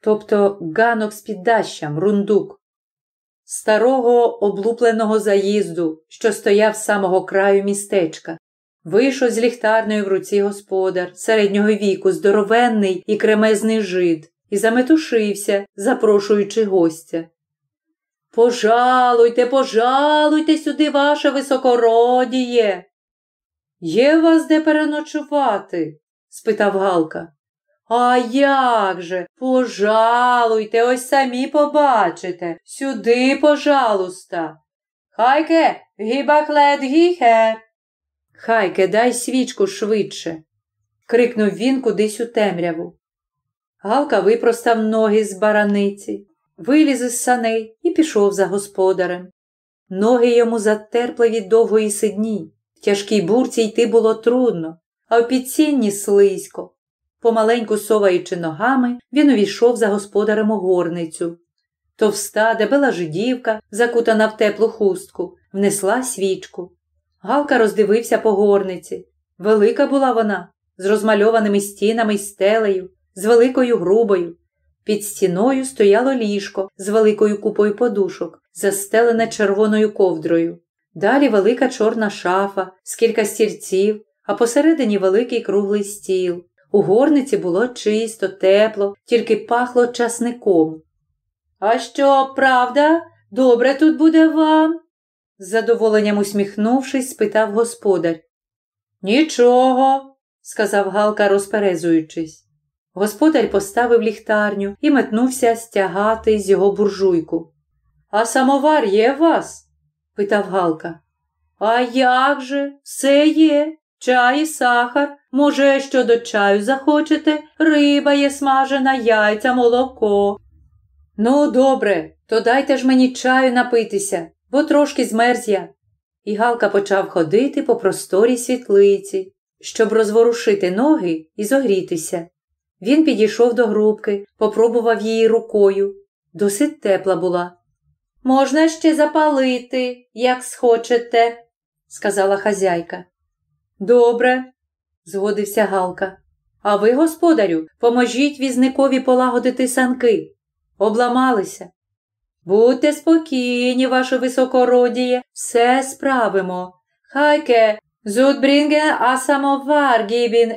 тобто ганок з піддащам, рундук, старого облупленого заїзду, що стояв з самого краю містечка. Вийшов з ліхтарною в руці господар, середнього віку, здоровенний і кремезний жид, і заметушився, запрошуючи гостя. Пожалуйте, пожалуйте сюди, ваше високородіє. Є вас де переночувати? спитав Галка. А як же? Пожалуйте, ось самі побачите. Сюди, пожалуйста. Хайке, гібаклет гіхер. Хайке, дай свічку швидше. крикнув він кудись у темряву. Галка випростав ноги з бараниці, виліз із саней і пішов за господарем. Ноги йому затерпли від довгої сидні. В тяжкій бурці йти було трудно, а в підсінні слизько. Помаленьку соваючи ногами, він увійшов за господарем у горницю. Товста, дебела жидівка, закутана в теплу хустку, внесла свічку. Галка роздивився по горниці. Велика була вона, з розмальованими стінами й стелею, з великою грубою. Під стіною стояло ліжко з великою купою подушок, застелене червоною ковдрою. Далі велика чорна шафа, з кілька стільців, а посередині великий круглий стіл. У горниці було чисто, тепло, тільки пахло часником. А що, правда, добре тут буде вам? з задоволенням усміхнувшись, спитав господар. Нічого, сказав Галка, розперезуючись. Господар поставив ліхтарню і метнувся стягати з його буржуйку. А самовар є у вас? питав Галка. А як же? Все є. Чай і сахар, може, що до чаю захочете, риба є смажена, яйця, молоко. Ну, добре, то дайте ж мені чаю напитися, бо трошки змерз я. І Галка почав ходити по просторій світлиці, щоб розворушити ноги і зогрітися. Він підійшов до грубки, попробував її рукою. Досить тепла була. Можна ще запалити, як схочете, сказала хазяйка. Добре, згодився Галка. А ви, господарю, поможіть візникові полагодити санки. Обламалися. Будьте спокійні, ваше високородіє, все справимо. Хайке, зудбрінге а самовар гібін.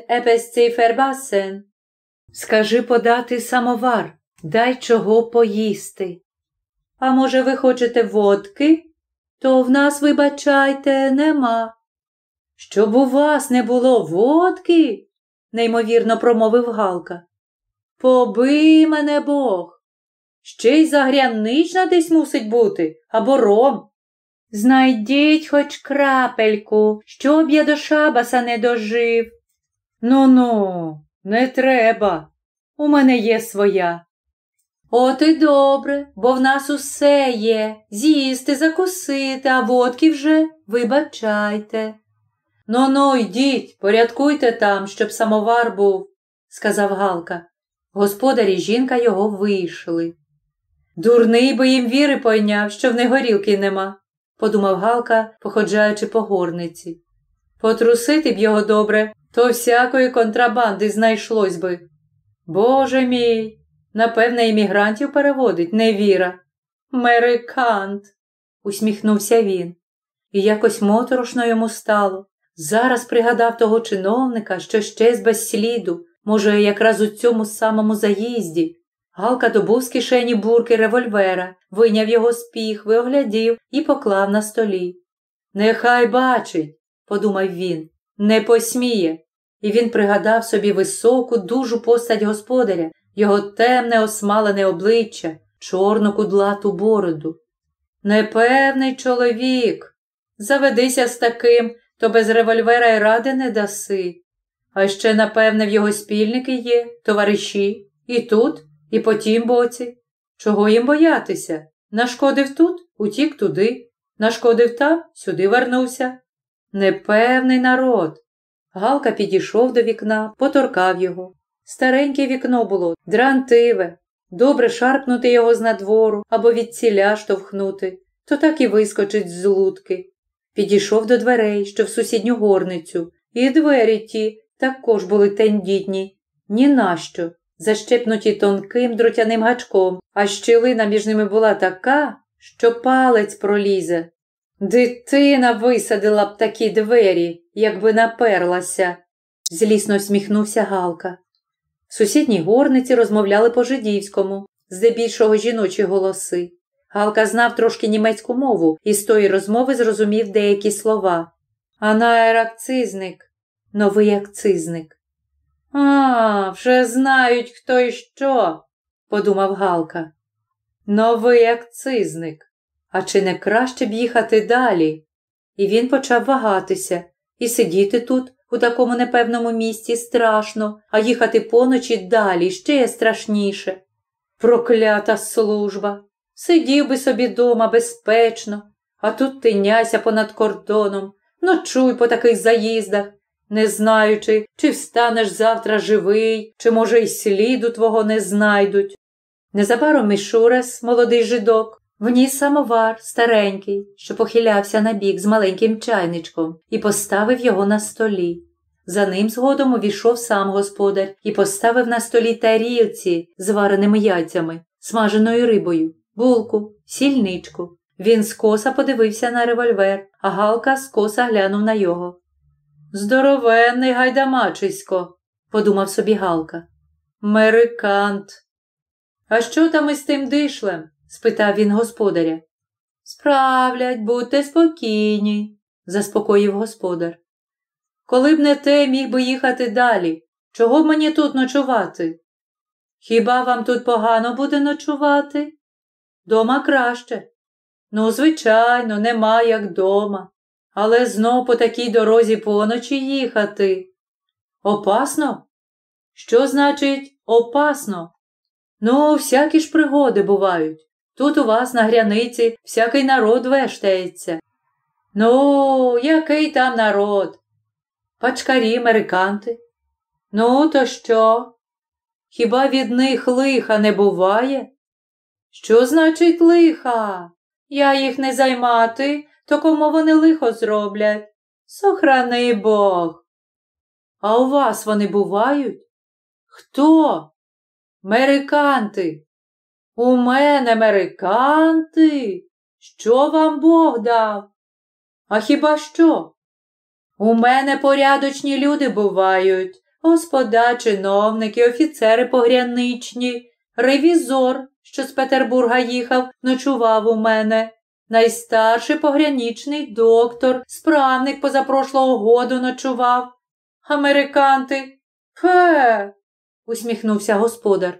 Скажи подати самовар, дай чого поїсти. А може, ви хочете водки? То в нас, вибачайте, нема. Щоб у вас не було водки, неймовірно промовив Галка. Побий мене Бог. Ще й загрянична десь мусить бути або ром. Знайдіть хоч крапельку, щоб я до шабаса не дожив. Ну ну, не треба. У мене є своя. От і добре, бо в нас усе є. З'їсти, закусити, а водки вже вибачайте. Ну ну, йдіть, порядкуйте там, щоб самовар був, сказав Галка. Господарі жінка його вийшли. Дурний би їм віри пойняв, що в них горілки нема, подумав Галка, походжаючи по горниці. Потрусити б його добре, то всякої контрабанди знайшлось би. Боже мій, напевне, іммігрантів переводить невіра. Мерикант, усміхнувся він. І якось моторошно йому стало. Зараз пригадав того чиновника, що щез без сліду, може, якраз у цьому самому заїзді. Галка добув з кишені бурки револьвера, виняв його з піхви, оглядів і поклав на столі. Нехай бачить, подумав він, не посміє. І він пригадав собі високу, дужу постать господаря, його темне осмалене обличчя, чорну кудлату бороду. Непевний чоловік. Заведися з таким, то без револьвера й ради не даси. А ще, напевне, в його спільники є, товариші, і тут, і по тім боці. Чого їм боятися? Нашкодив тут, утік туди, нашкодив там, сюди вернувся. Непевний народ. Галка підійшов до вікна, поторкав його. Стареньке вікно було, дрантиве, добре шарпнути його з надвору або від ціля штовхнути, то так і вискочить з лутки. Підійшов до дверей, що в сусідню горницю, і двері ті також були тендітні. Ні нащо, защепнуті тонким дротяним гачком, а щілина між ними була така, що палець пролізе. Дитина висадила б такі двері, якби наперлася, злісно всміхнувся Галка. В сусідній горниці розмовляли по жидівському, здебільшого жіночі голоси. Галка знав трошки німецьку мову і з тої розмови зрозумів деякі слова. Анаеракцизник, новий акцизник. А, вже знають, хто і що, подумав Галка. Новий акцизник. А чи не краще б їхати далі? І він почав вагатися і сидіти тут, у такому непевному місці, страшно, а їхати поночі далі ще страшніше. Проклята служба. Сидів би собі дома безпечно, а тут тиняйся понад кордоном, ночуй по таких заїздах, не знаючи, чи встанеш завтра живий, чи, може, й сліду твого не знайдуть. Незабаром Мішурес, молодий жидок, вніс самовар старенький, що похилявся на бік з маленьким чайничком, і поставив його на столі. За ним згодом увійшов сам господар і поставив на столі тарілці з вареними яйцями, смаженою рибою, булку, сільничку. Він скоса подивився на револьвер, а Галка скоса глянув на його. Здоровенний гайдамачисько, подумав собі Галка. Мерикант. А що там із тим дишлем? Спитав він господаря. Справлять, будьте спокійні, заспокоїв господар. Коли б не те, міг би їхати далі. Чого б мені тут ночувати? Хіба вам тут погано буде ночувати? Дома краще. Ну, звичайно, нема як дома. Але знов по такій дорозі поночі їхати. Опасно? Що значить опасно? Ну, всякі ж пригоди бувають. Тут у вас на гряниці всякий народ вештається. Ну, який там народ? Пачкарі, американти. Ну, то що? Хіба від них лиха не буває? Що значить лиха? Я їх не займати, то кому вони лихо зроблять? Сохрани Бог. А у вас вони бувають? Хто? Мериканти. У мене мериканти. Що вам Бог дав? А хіба що? У мене порядочні люди бувають, господа, чиновники, офіцери погряничні, ревізор, що з Петербурга їхав, ночував у мене, найстарший погряничний доктор, справник позапрошлого году ночував. Американти. Фе. усміхнувся господар.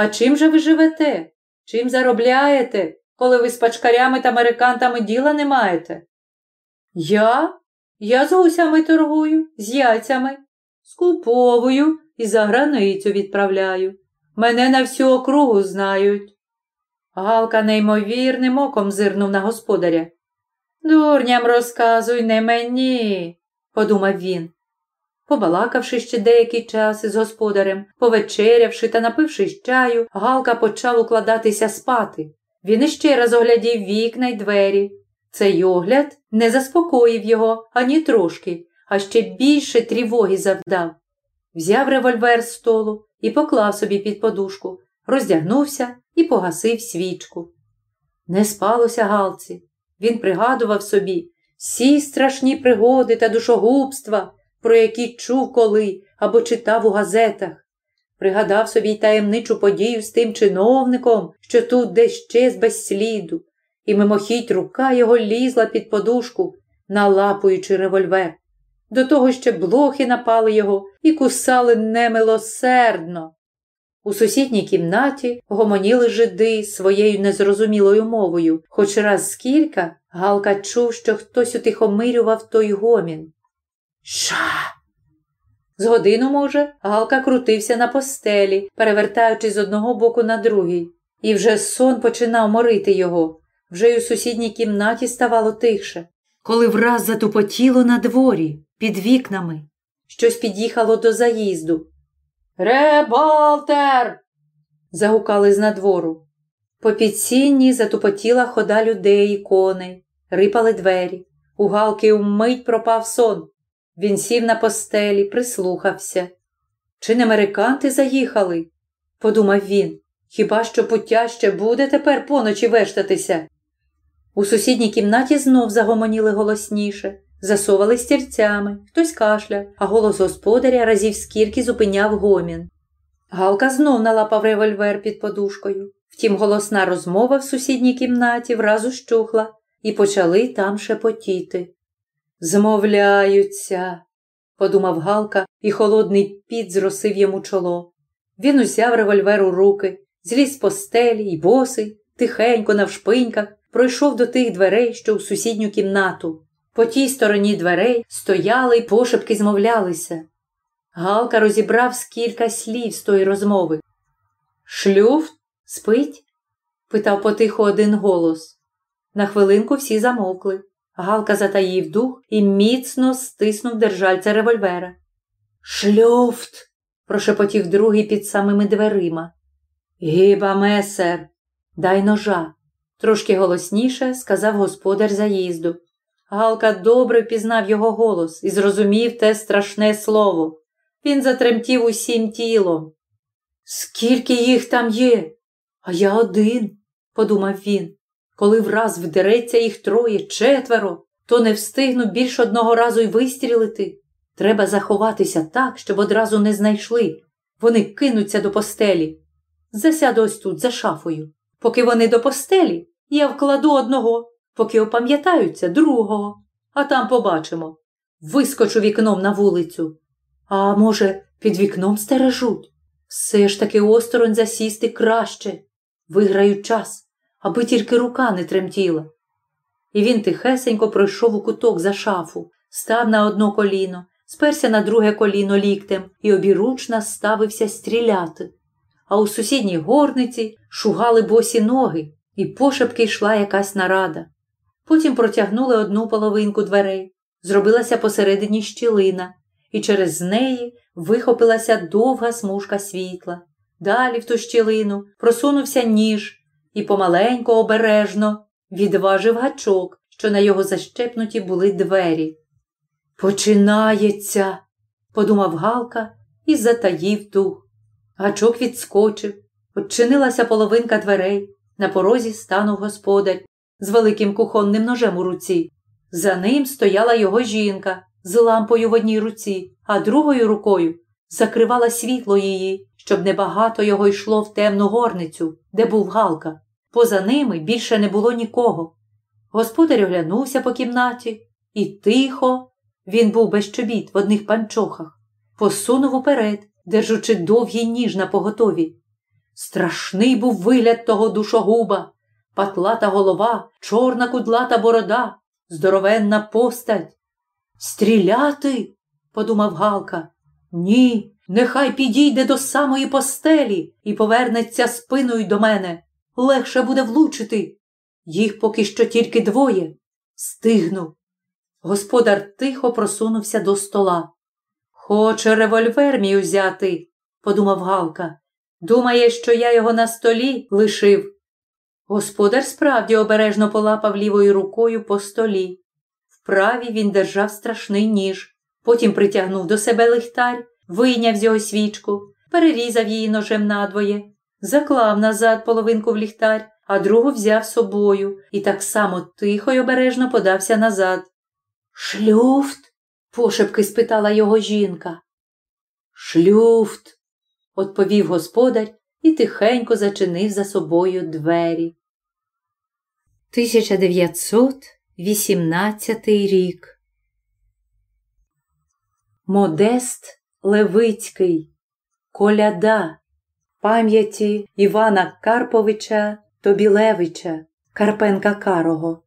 А чим же ви живете? Чим заробляєте, коли ви з пачкарями та американтами діла не маєте? Я? Я з гусями торгую, з яйцями, скуповую і за границю відправляю. Мене на всю округу знають. Галка неймовірним оком зирнув на господаря. Дурням розказуй не мені, подумав він. Побалакавши ще деякий час із господарем, повечерявши та напившись чаю, Галка почав укладатися спати. Він іще раз оглядів вікна й двері. Цей огляд не заспокоїв його ані трошки, а ще більше тривоги завдав. Взяв револьвер з столу і поклав собі під подушку, роздягнувся і погасив свічку. Не спалося Галці. Він пригадував собі всі страшні пригоди та душогубства, про які чув коли або читав у газетах. Пригадав собі й таємничу подію з тим чиновником, що тут десь щез без сліду, і мимохідь рука його лізла під подушку, налапуючи револьвер. До того ще блохи напали його і кусали немилосердно. У сусідній кімнаті гомоніли жиди своєю незрозумілою мовою, хоч раз скілька Галка чув, що хтось утихомирював той гомін. Ша. З годину, може, Галка крутився на постелі, перевертаючись з одного боку на другий, і вже сон починав морити його. Вже й у сусідній кімнаті ставало тихше, коли враз затупотіло на дворі, під вікнами. Щось під'їхало до заїзду. Ребалтер. загукали з надвору. По підсінні затупотіла хода людей і коней, рипали двері. У Галки умить пропав сон. Він сів на постелі, прислухався. Чи не американти заїхали? подумав він. Хіба що пуття ще буде тепер поночі вештатися? У сусідній кімнаті знов загомоніли голосніше, засовали стільцями, хтось кашляв, а голос господаря разів скільки зупиняв гомін. Галка знов налапав револьвер під подушкою. Втім, голосна розмова в сусідній кімнаті враз ущухла, і почали там шепотіти. Змовляються, подумав Галка, і холодний піт зросив йому чоло. Він узяв револьвер у руки, зліз з постелі й босий, тихенько навшпиньках, пройшов до тих дверей, що в сусідню кімнату. По тій стороні дверей стояли й пошепки змовлялися. Галка розібрав скільки слів з тої розмови. Шлюфт? Спить? питав потихо один голос. На хвилинку всі замовкли. Галка затаїв дух і міцно стиснув держальця револьвера. Шлюфт. прошепотів другий під самими дверима. Гіба месер, дай ножа, трошки голосніше сказав господар заїзду. Галка добре впізнав його голос і зрозумів те страшне слово. Він затремтів усім тілом. Скільки їх там є? А я один, подумав він. Коли враз вдереться їх троє, четверо, то не встигну більш одного разу й вистрілити. Треба заховатися так, щоб одразу не знайшли. Вони кинуться до постелі. Засяду ось тут, за шафою. Поки вони до постелі, я вкладу одного, поки опам'ятаються другого, а там побачимо. Вискочу вікном на вулицю. А може, під вікном стережуть? Все ж таки осторонь засісти краще. Виграю час аби тільки рука не тремтіла. і він тихесенько пройшов у куток за шафу, став на одно коліно, сперся на друге коліно ліктем і обіручно ставився стріляти. А у сусідній горниці шугали босі ноги, і пошепки йшла якась нарада. Потім протягнули одну половинку дверей, зробилася посередині щілина, і через неї вихопилася довга смужка світла. Далі в ту щілину просунувся ніж і помаленько обережно відважив гачок, що на його защепнуті були двері. Починається, подумав Галка і затаїв дух. Гачок відскочив, Очинилася половинка дверей, на порозі станув господар з великим кухонним ножем у руці. За ним стояла його жінка з лампою в одній руці, а другою рукою закривала світло її, щоб небагато його йшло в темну горницю, де був Галка. Поза ними більше не було нікого. Господар оглянувся по кімнаті і тихо, він був без чобіт в одних панчохах, посунув уперед, держучи довгий ніж на поготові. Страшний був вигляд того душогуба, патлата голова, чорна кудлата борода, здоровенна постать. Стріляти? подумав Галка. Ні, нехай підійде до самої постелі і повернеться спиною до мене. Легше буде влучити. Їх поки що тільки двоє. Стигну. Господар тихо просунувся до стола. Хоче револьвер мій узяти, подумав Галка. Думає, що я його на столі лишив. Господар справді обережно полапав лівою рукою по столі. Вправі він держав страшний ніж, потім притягнув до себе лихтар, вийняв з його свічку, перерізав її ножем надвоє, заклав назад половинку в ліхтар, а другу взяв собою і так само тихо й обережно подався назад. Шлюфт? пошепки спитала його жінка. Шлюфт, відповів господар і тихенько зачинив за собою двері. 1918 рік. Модест Левицький. Коляда пам'яті Івана Карповича Тобілевича Карпенка Карого.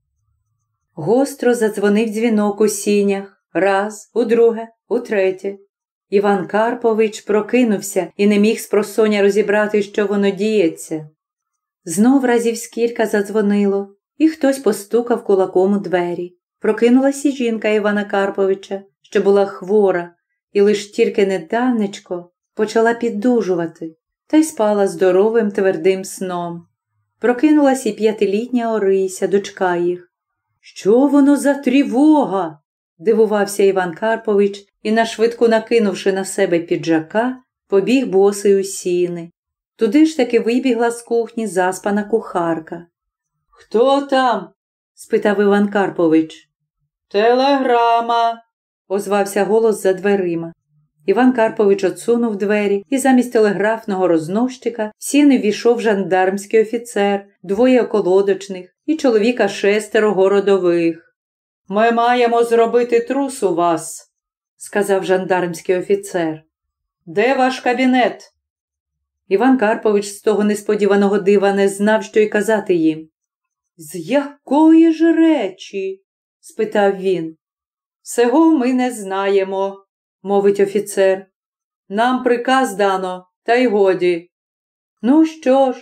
Гостро задзвонив дзвінок у сінях раз, удруге, утретє. Іван Карпович прокинувся і не міг з просоня розібрати, що воно діється. Знов разів скілька задзвонило, і хтось постукав кулаком у двері. Прокинулася жінка Івана Карповича, що була хвора, і лиш тільки недавнечко почала піддужувати та й спала здоровим твердим сном. Прокинулась і п'ятилітня Орися, дочка їх. Що воно за тривога? дивувався Іван Карпович і, нашвидку накинувши на себе піджака, побіг босий у сіни. Туди ж таки вибігла з кухні заспана кухарка. Хто там? спитав Іван Карпович. Телеграма, озвався голос за дверима. Іван Карпович отсунув двері, і замість телеграфного рознощика в сіни війшов жандармський офіцер, двоє околодочних і чоловіка шестеро городових. Ми маємо зробити трус у вас, сказав жандармський офіцер. Де ваш кабінет? Іван Карпович з того несподіваного дива не знав, що й казати їм. З якої ж речі? спитав він. Всього ми не знаємо, мовить офіцер. Нам приказ дано, та й годі. Ну що ж,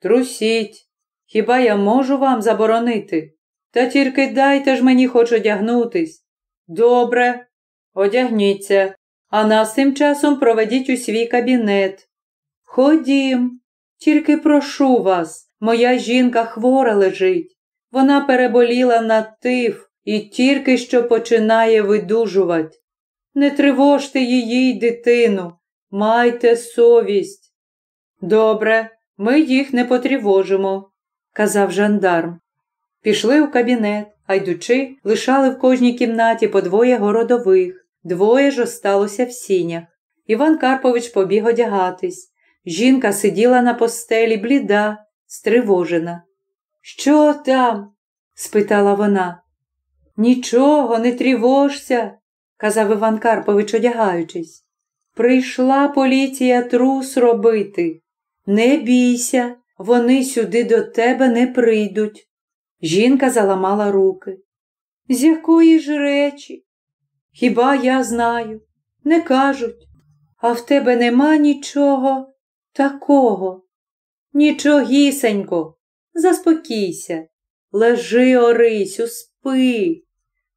трусіть, хіба я можу вам заборонити? Та тільки дайте ж мені хоч одягнутись. Добре, одягніться, а нас тим часом проведіть у свій кабінет. Ходім, тільки прошу вас, моя жінка хвора лежить. Вона переболіла на тиф і тільки що починає видужувати. Не тривожте її, дитину, майте совість. Добре, ми їх не потривожимо, казав жандарм. Пішли у кабінет, а йдучи, лишали в кожній кімнаті по двоє городових, двоє ж осталося в сінях. Іван Карпович побіг одягатись. Жінка сиділа на постелі, бліда, стривожена. Що там? спитала вона. Нічого, не тривожся, казав Іван Карпович, одягаючись. Прийшла поліція трус робити. Не бійся, вони сюди до тебе не прийдуть. Жінка заламала руки. З якої ж речі? Хіба я знаю? Не кажуть, а в тебе нема нічого такого. Нічогісенько, заспокійся, лежи, Орисю, спи.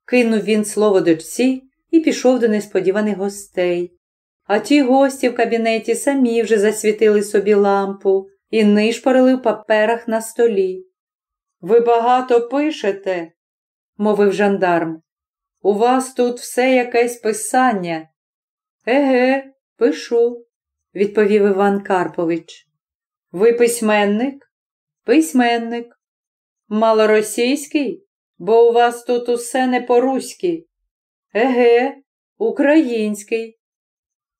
Кинув він слово дочці і пішов до несподіваних гостей. А ті гості в кабінеті самі вже засвітили собі лампу і нишпорили в паперах на столі. Ви багато пишете, мовив жандарм. У вас тут все якесь писання. Еге, пишу, відповів Іван Карпович. Ви письменник? Письменник. Малоросійський? Бо у вас тут усе не по-руськи. Еге, український.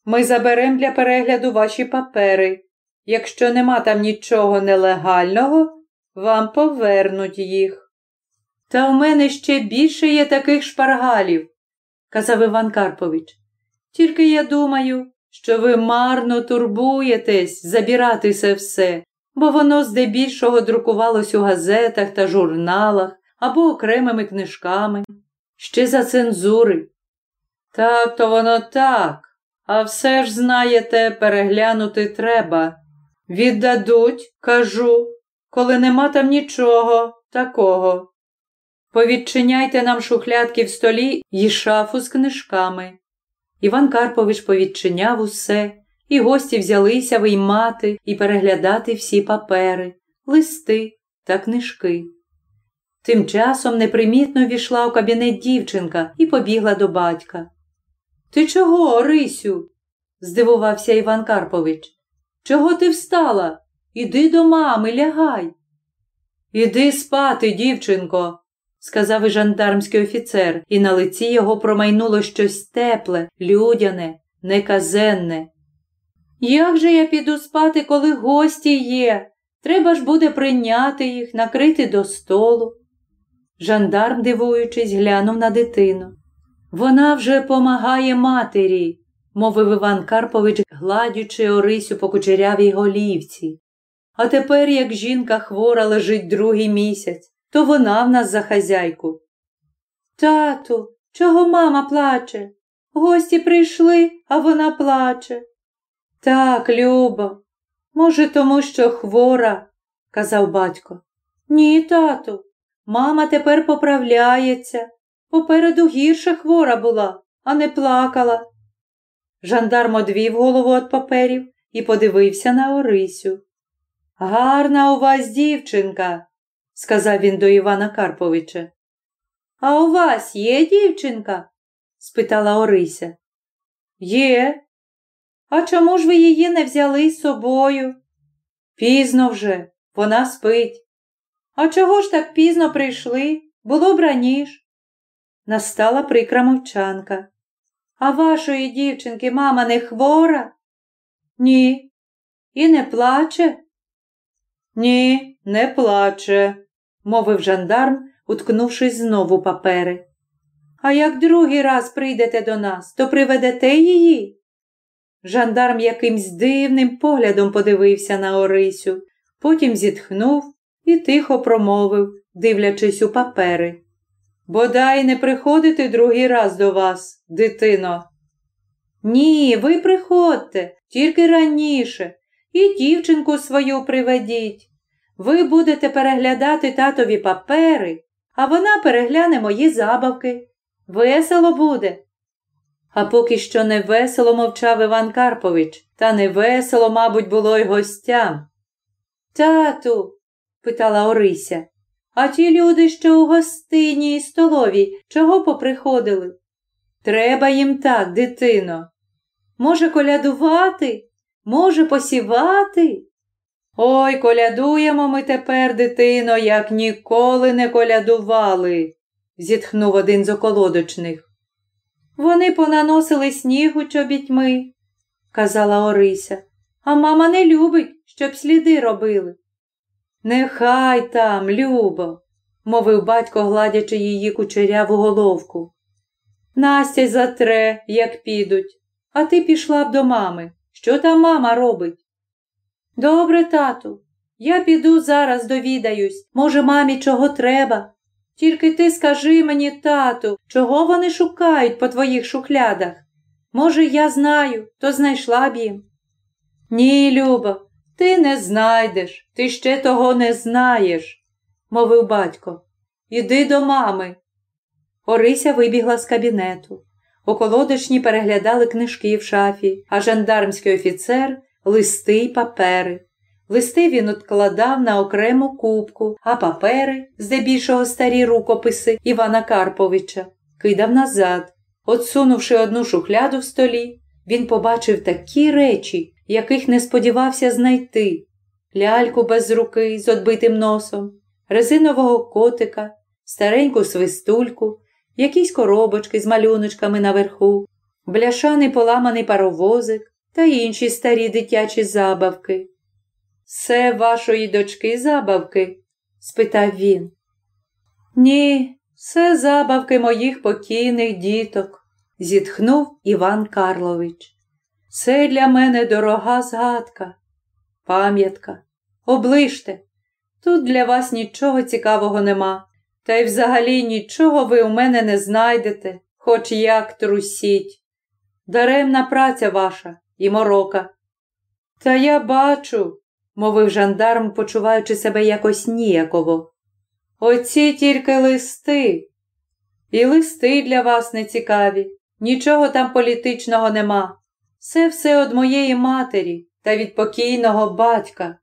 Ми заберемо для перегляду ваші папери. Якщо нема там нічого нелегального, вам повернуть їх. Та в мене ще більше є таких шпаргалів, казав Іван Карпович. Тільки я думаю, що ви марно турбуєтесь забирати це все, бо воно здебільшого друкувалось у газетах та журналах або окремими книжками, ще за цензури. Так то воно так, а все ж, знаєте, переглянути треба. Віддадуть, кажу, коли нема там нічого такого. Повідчиняйте нам шухлядки в столі і шафу з книжками. Іван Карпович повідчиняв усе, і гості взялися виймати і переглядати всі папери, листи та книжки. Тим часом непримітно війшла у кабінет дівчинка і побігла до батька. Ти чого, Орисю? здивувався Іван Карпович. Чого ти встала? Іди до мами, лягай. Іди спати, дівчинко, сказав і жандармський офіцер, і на лиці його промайнуло щось тепле, людяне, неказенне. Як же я піду спати, коли гості є? Треба ж буде прийняти їх, накрити до столу. Жандарм, дивуючись, глянув на дитину. Вона вже помагає матері, мовив Іван Карпович, гладючи Орисю по кучерявій голівці. А тепер, як жінка хвора лежить другий місяць, то вона в нас за хазяйку. Тату, чого мама плаче? Гості прийшли, а вона плаче. Так, Любо, може, тому що хвора, казав батько. Ні, тату, мама тепер поправляється. Попереду гірше хвора була, а не плакала. Жандарм одвів голову від паперів і подивився на Орисю. Гарна у вас дівчинка, сказав він до Івана Карповича. А у вас є дівчинка? спитала Орися. Є. А чому ж ви її не взяли з собою? Пізно вже, вона спить. А чого ж так пізно прийшли? Було б раніш. Настала прикра мовчанка. А вашої дівчинки мама не хвора? Ні. І не плаче? Ні, не плаче, мовив жандарм, уткнувшись знову папери. А як другий раз прийдете до нас, то приведете її? Жандарм якимсь дивним поглядом подивився на Орисю, потім зітхнув і тихо промовив, дивлячись у папери. Бодай не приходити другий раз до вас, дитино. Ні, ви приходьте, тільки раніше, і дівчинку свою приведіть. Ви будете переглядати татові папери, а вона перегляне мої забавки. Весело буде. А поки що не весело мовчав Іван Карпович, та не весело, мабуть, було й гостям. Тату, питала Орися, а ті люди, що у гостині і столові, чого поприходили? Треба їм так, дитино. Може, колядувати? Може, посівати? Ой, колядуємо ми тепер, дитино, як ніколи не колядували, зітхнув один з околодочних. Вони понаносили снігу чобітьми, казала Орися, а мама не любить, щоб сліди робили. Нехай там, Любо, мовив батько, гладячи її кучеряву головку. Настя затре, як підуть, а ти пішла б до мами. Що там мама робить? Добре, тату, Я піду зараз довідаюсь. Може, мамі чого треба. Тільки ти скажи мені, тату, чого вони шукають по твоїх шухлядах? Може, я знаю, то знайшла б їм. Ні, Люба, ти не знайдеш, ти ще того не знаєш, мовив батько. Іди до мами. Орися вибігла з кабінету. Околодочні переглядали книжки в шафі, а жандармський офіцер листи й папери. Листи він откладав на окрему кубку, а папери, здебільшого старі рукописи Івана Карповича, кидав назад. Отсунувши одну шухляду в столі, він побачив такі речі, яких не сподівався знайти ляльку без руки з одбитим носом, резинового котика, стареньку свистульку, якісь коробочки з малюночками наверху, бляшаний поламаний паровозик та інші старі дитячі забавки. Це вашої дочки забавки? спитав він. Ні, це забавки моїх покійних діток, зітхнув Іван Карлович. Це для мене дорога згадка, пам'ятка. Оближте, тут для вас нічого цікавого нема, та й взагалі нічого ви у мене не знайдете, хоч як трусіть. Даремна праця ваша і морока. Та я бачу, мовив жандарм, почуваючи себе якось ніяково. Оці тільки листи. І листи для вас не цікаві, нічого там політичного нема. Це все од моєї матері та від покійного батька.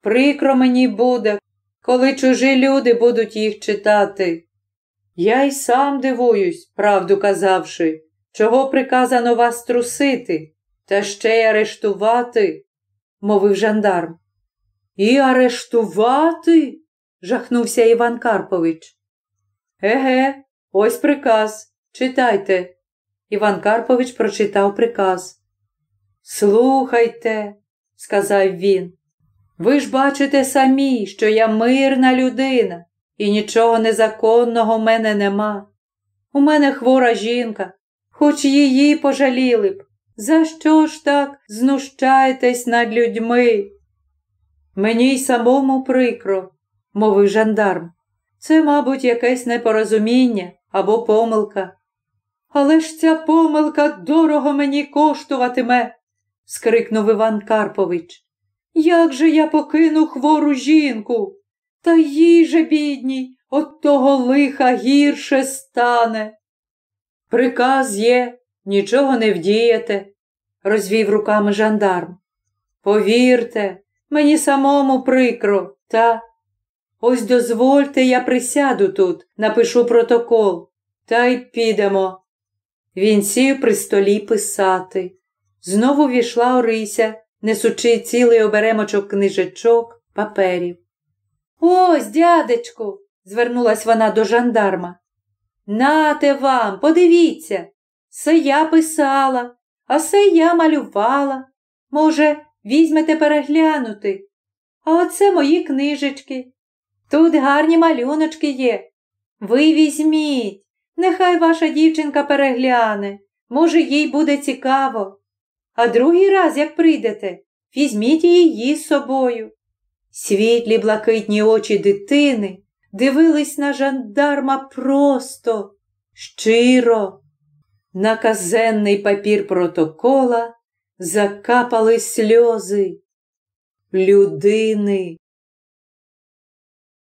Прикро мені буде, коли чужі люди будуть їх читати. Я й сам дивуюсь, правду казавши, чого приказано вас трусити, та ще й арештувати, мовив жандарм. І арештувати? жахнувся Іван Карпович. Еге, ось приказ. Читайте. Іван Карпович прочитав приказ. Слухайте, сказав він. Ви ж бачите самі, що я мирна людина, і нічого незаконного в мене нема. У мене хвора жінка, хоч її пожаліли б. За що ж так знущаєтесь над людьми? Мені й самому прикро, мовив жандарм. Це, мабуть, якесь непорозуміння або помилка. Але ж ця помилка дорого мені коштуватиме, скрикнув Іван Карпович. Як же я покину хвору жінку? Та їй же, бідній, от того лиха гірше стане. Приказ є, нічого не вдієте, розвів руками жандарм. Повірте, мені самому прикро, та ось дозвольте, я присяду тут, напишу протокол, та й підемо. Він сів при столі писати. Знову війшла Орися, несучи цілий оберемочок книжечок, паперів. Ось, дядечку, звернулась вона до жандарма. Нате вам, подивіться, це я писала, а це я малювала. Може, візьмете переглянути. А оце мої книжечки. Тут гарні малюночки є. Ви візьміть, нехай ваша дівчинка перегляне. Може, їй буде цікаво. А другий раз, як прийдете, візьміть її з собою. Світлі блакитні очі дитини дивились на жандарма просто, щиро. На казенний папір протокола закапали сльози людини.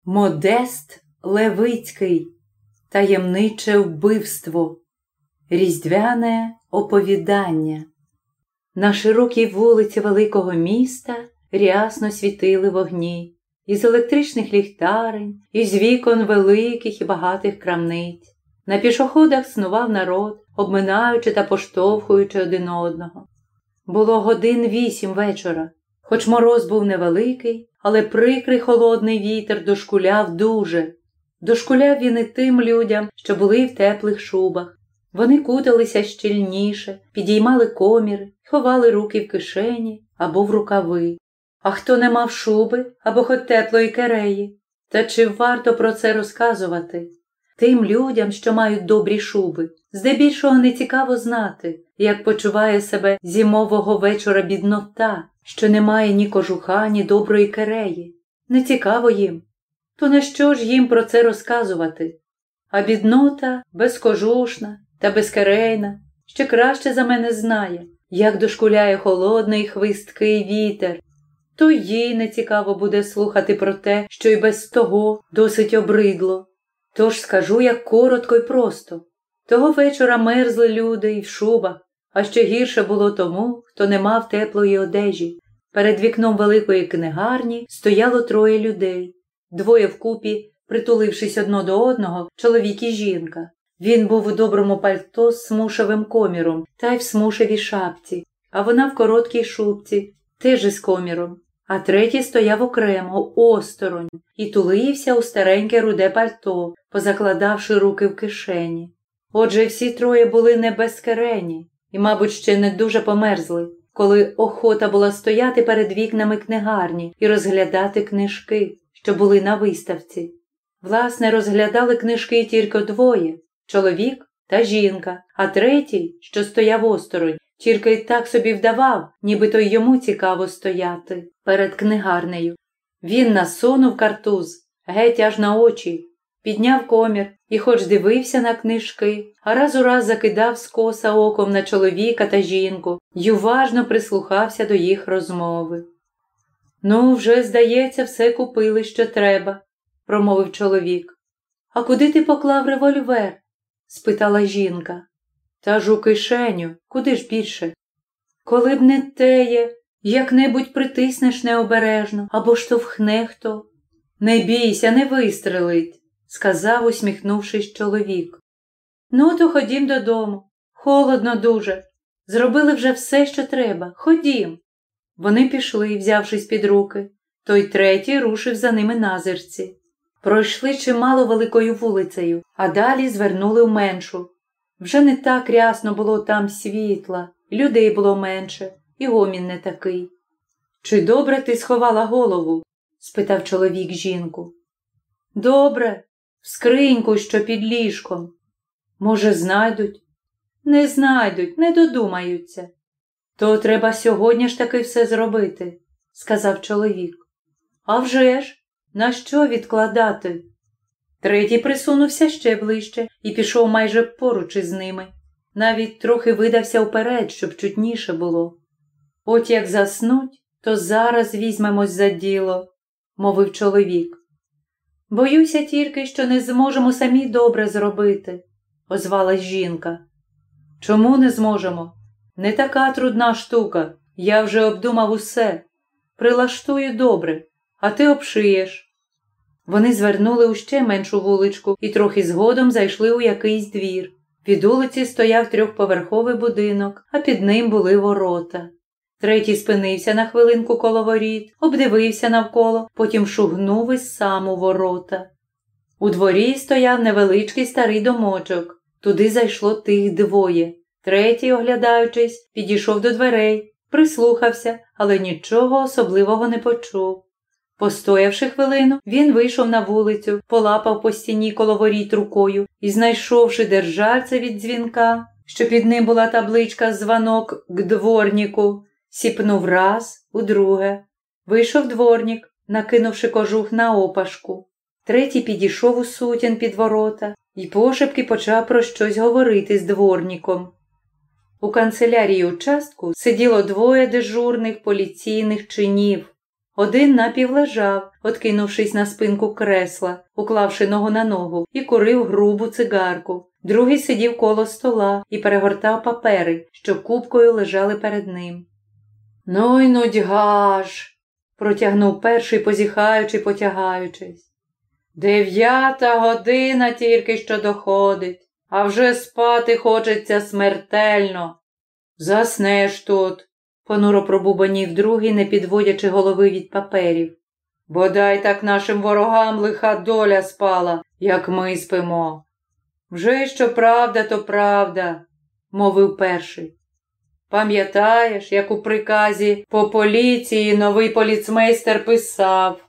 Модест Левицький, таємниче вбивство, різдвяне оповідання. На широкій вулиці великого міста рясно світили вогні, із електричних ліхтарень, із вікон великих і багатих крамниць. На пішоходах снував народ, обминаючи та поштовхуючи один одного. Було годин вісім вечора, хоч мороз був невеликий, але прикрий холодний вітер дошкуляв дуже. Дошкуляв він і тим людям, що були в теплих шубах. Вони куталися щільніше, підіймали коміри, ховали руки в кишені або в рукави. А хто не мав шуби або хоч теплої кереї, та чи варто про це розказувати? Тим людям, що мають добрі шуби, здебільшого не цікаво знати, як почуває себе зимового вечора біднота, що не має ні кожуха, ні доброї кереї. Не цікаво їм. То на що ж їм про це розказувати? А біднота безкожушна та безкерейна ще краще за мене знає, як дошкуляє холодний хвисткий вітер. То їй не цікаво буде слухати про те, що й без того досить обридло. Тож скажу як коротко й просто. Того вечора мерзли люди й в шубах, а ще гірше було тому, хто не мав теплої одежі. Перед вікном великої книгарні стояло троє людей, двоє вкупі, притулившись одно до одного, чоловік і жінка. Він був у доброму пальто з смушевим коміром та й в смушевій шапці, а вона в короткій шубці, теж із коміром. А третій стояв окремо, осторонь, і тулився у стареньке руде пальто, позакладавши руки в кишені. Отже, всі троє були не безкерені і, мабуть, ще не дуже померзли, коли охота була стояти перед вікнами книгарні і розглядати книжки, що були на виставці. Власне, розглядали книжки тільки двоє чоловік та жінка, а третій, що стояв осторонь, тільки й так собі вдавав, нібито й йому цікаво стояти перед книгарнею. Він насунув картуз, геть аж на очі, підняв комір і хоч дивився на книжки, а раз у раз закидав скоса оком на чоловіка та жінку й уважно прислухався до їх розмови. Ну, вже, здається, все купили, що треба, промовив чоловік. А куди ти поклав револьвер? Спитала жінка. Та ж у кишеню, куди ж більше? Коли б не теє, як-небудь притиснеш необережно або штовхне хто. Не бійся, не вистрелить, сказав, усміхнувшись чоловік. Ну, то ходім додому. Холодно дуже. Зробили вже все, що треба. Ходім. Вони пішли, взявшись під руки. Той третій рушив за ними назирці. Пройшли чимало великою вулицею, а далі звернули в меншу. Вже не так рясно було там світла, людей було менше, і гомін не такий. Чи добре ти сховала голову? спитав чоловік жінку. Добре, в скриньку, що під ліжком. Може, знайдуть? Не знайдуть, не додумаються. То треба сьогодні ж таки все зробити, сказав чоловік. «А вже ж, на що відкладати? Третій присунувся ще ближче і пішов майже поруч із ними. Навіть трохи видався вперед, щоб чутніше було. От як заснуть, то зараз візьмемось за діло, мовив чоловік. Боюся тільки, що не зможемо самі добре зробити, озвалась жінка. Чому не зможемо? Не така трудна штука. Я вже обдумав усе. Прилаштую добре, а ти обшиєш. Вони звернули у ще меншу вуличку і трохи згодом зайшли у якийсь двір. Під вулиці стояв трьохповерховий будинок, а під ним були ворота. Третій спинився на хвилинку коло воріт, обдивився навколо, потім шугнув із сам у ворота. У дворі стояв невеличкий старий домочок. Туди зайшло тих двоє. Третій, оглядаючись, підійшов до дверей, прислухався, але нічого особливого не почув. Постоявши хвилину, він вийшов на вулицю, полапав по стіні коло воріт рукою і, знайшовши держальце від дзвінка, що під ним була табличка звонок к дворніку, сіпнув раз, удруге. Вийшов дворник, накинувши кожух на опашку. Третій підійшов у сутін під ворота і пошепки почав про щось говорити з дворником. У канцелярії участку сиділо двоє дежурних поліційних чинів. Один напівлежав, откинувшись на спинку кресла, уклавши ногу на ногу, і курив грубу цигарку. Другий сидів коло стола і перегортав папери, що купкою лежали перед ним. Ну й нудьга ж, протягнув перший, позіхаючи, потягаючись. Дев'ята година тільки що доходить, а вже спати хочеться смертельно. Заснеш тут, понуро пробубанів другий, не підводячи голови від паперів. Бодай так нашим ворогам лиха доля спала, як ми спимо. Вже що правда, то правда, мовив перший. Пам'ятаєш, як у приказі по поліції новий поліцмейстер писав,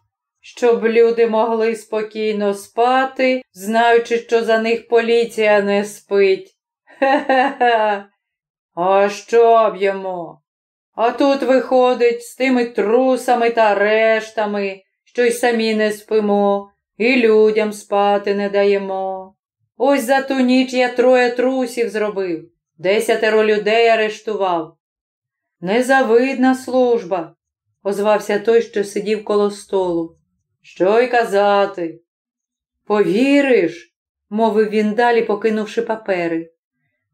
щоб люди могли спокійно спати, знаючи, що за них поліція не спить. Хе-хе-хе. А що б йому? А тут виходить з тими трусами та рештами, що й самі не спимо, і людям спати не даємо. Ось за ту ніч я троє трусів зробив, десятеро людей арештував. Незавидна служба, озвався той, що сидів коло столу. Що й казати? Повіриш, мовив він далі, покинувши папери.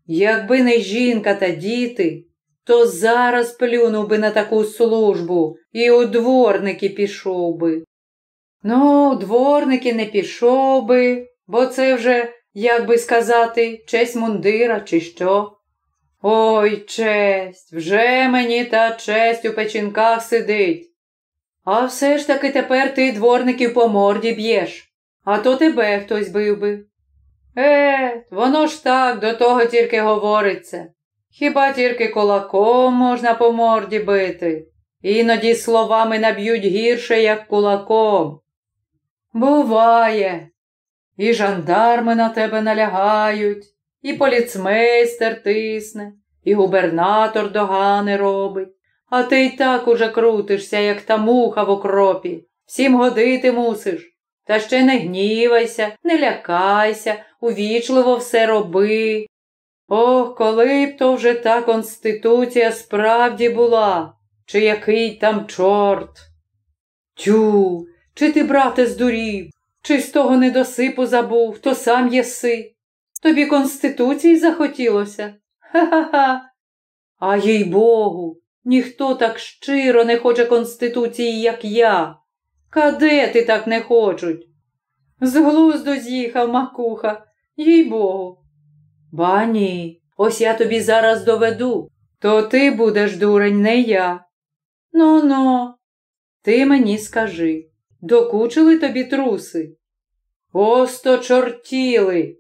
Якби не жінка та діти, то зараз плюнув би на таку службу і у дворники пішов би. Ну, у дворники не пішов би, бо це вже, як би сказати, честь мундира, чи що. Ой, честь, вже мені та честь у печінках сидить. А все ж таки тепер ти дворників по морді б'єш, а то тебе хтось бив би. Е, воно ж так до того тільки говориться. Хіба тільки кулаком можна по морді бити, іноді словами наб'ють гірше, як кулаком. Буває, і жандарми на тебе налягають, і поліцмейстер тисне, і губернатор догани робить, а ти й так уже крутишся, як та муха в окропі. Всім годити мусиш. Та ще не гнівайся, не лякайся, увічливо все роби. Ох, коли б то вже та конституція справді була, чи який там чорт. Тю, чи ти, брате, здурів, чи з того недосипу забув, хто сам єси? Тобі конституції захотілося? Ха-ха-ха. А їй Богу, ніхто так щиро не хоче конституції, як я. Каде ти так не хочуть? З глузду з'їхав макуха, їй Богу. Ба ні, ось я тобі зараз доведу, то ти будеш дурень, не я. Ну ну, ти мені скажи, докучили тобі труси? Осто чортіли.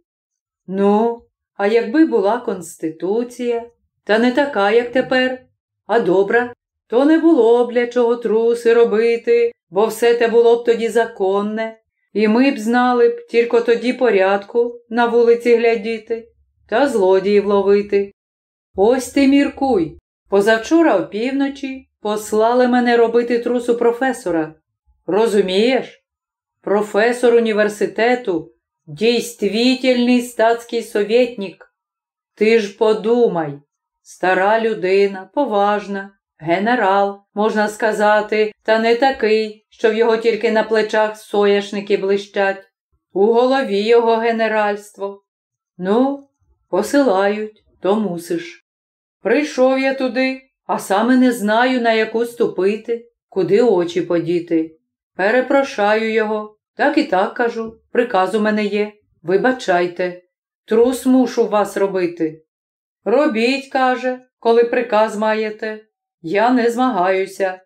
Ну, а якби була конституція, та не така, як тепер, а добра, то не було б для чого труси робити, бо все те було б тоді законне, і ми б знали б тільки тоді порядку на вулиці глядіти та злодіїв ловити. Ось ти міркуй. Позавчора опівночі послали мене робити трусу професора. Розумієш? Професор університету, дійствительний статський совєтнік. Ти ж подумай, стара людина, поважна, генерал, можна сказати, та не такий, що в його тільки на плечах сояшники блищать. У голові його генеральство. Ну, посилають, то мусиш. Прийшов я туди, а саме не знаю, на яку ступити, куди очі подіти. Перепрошаю його, так і так кажу, приказ у мене є. Вибачайте, трус мушу вас робити. Робіть, каже, коли приказ маєте. Я не змагаюся.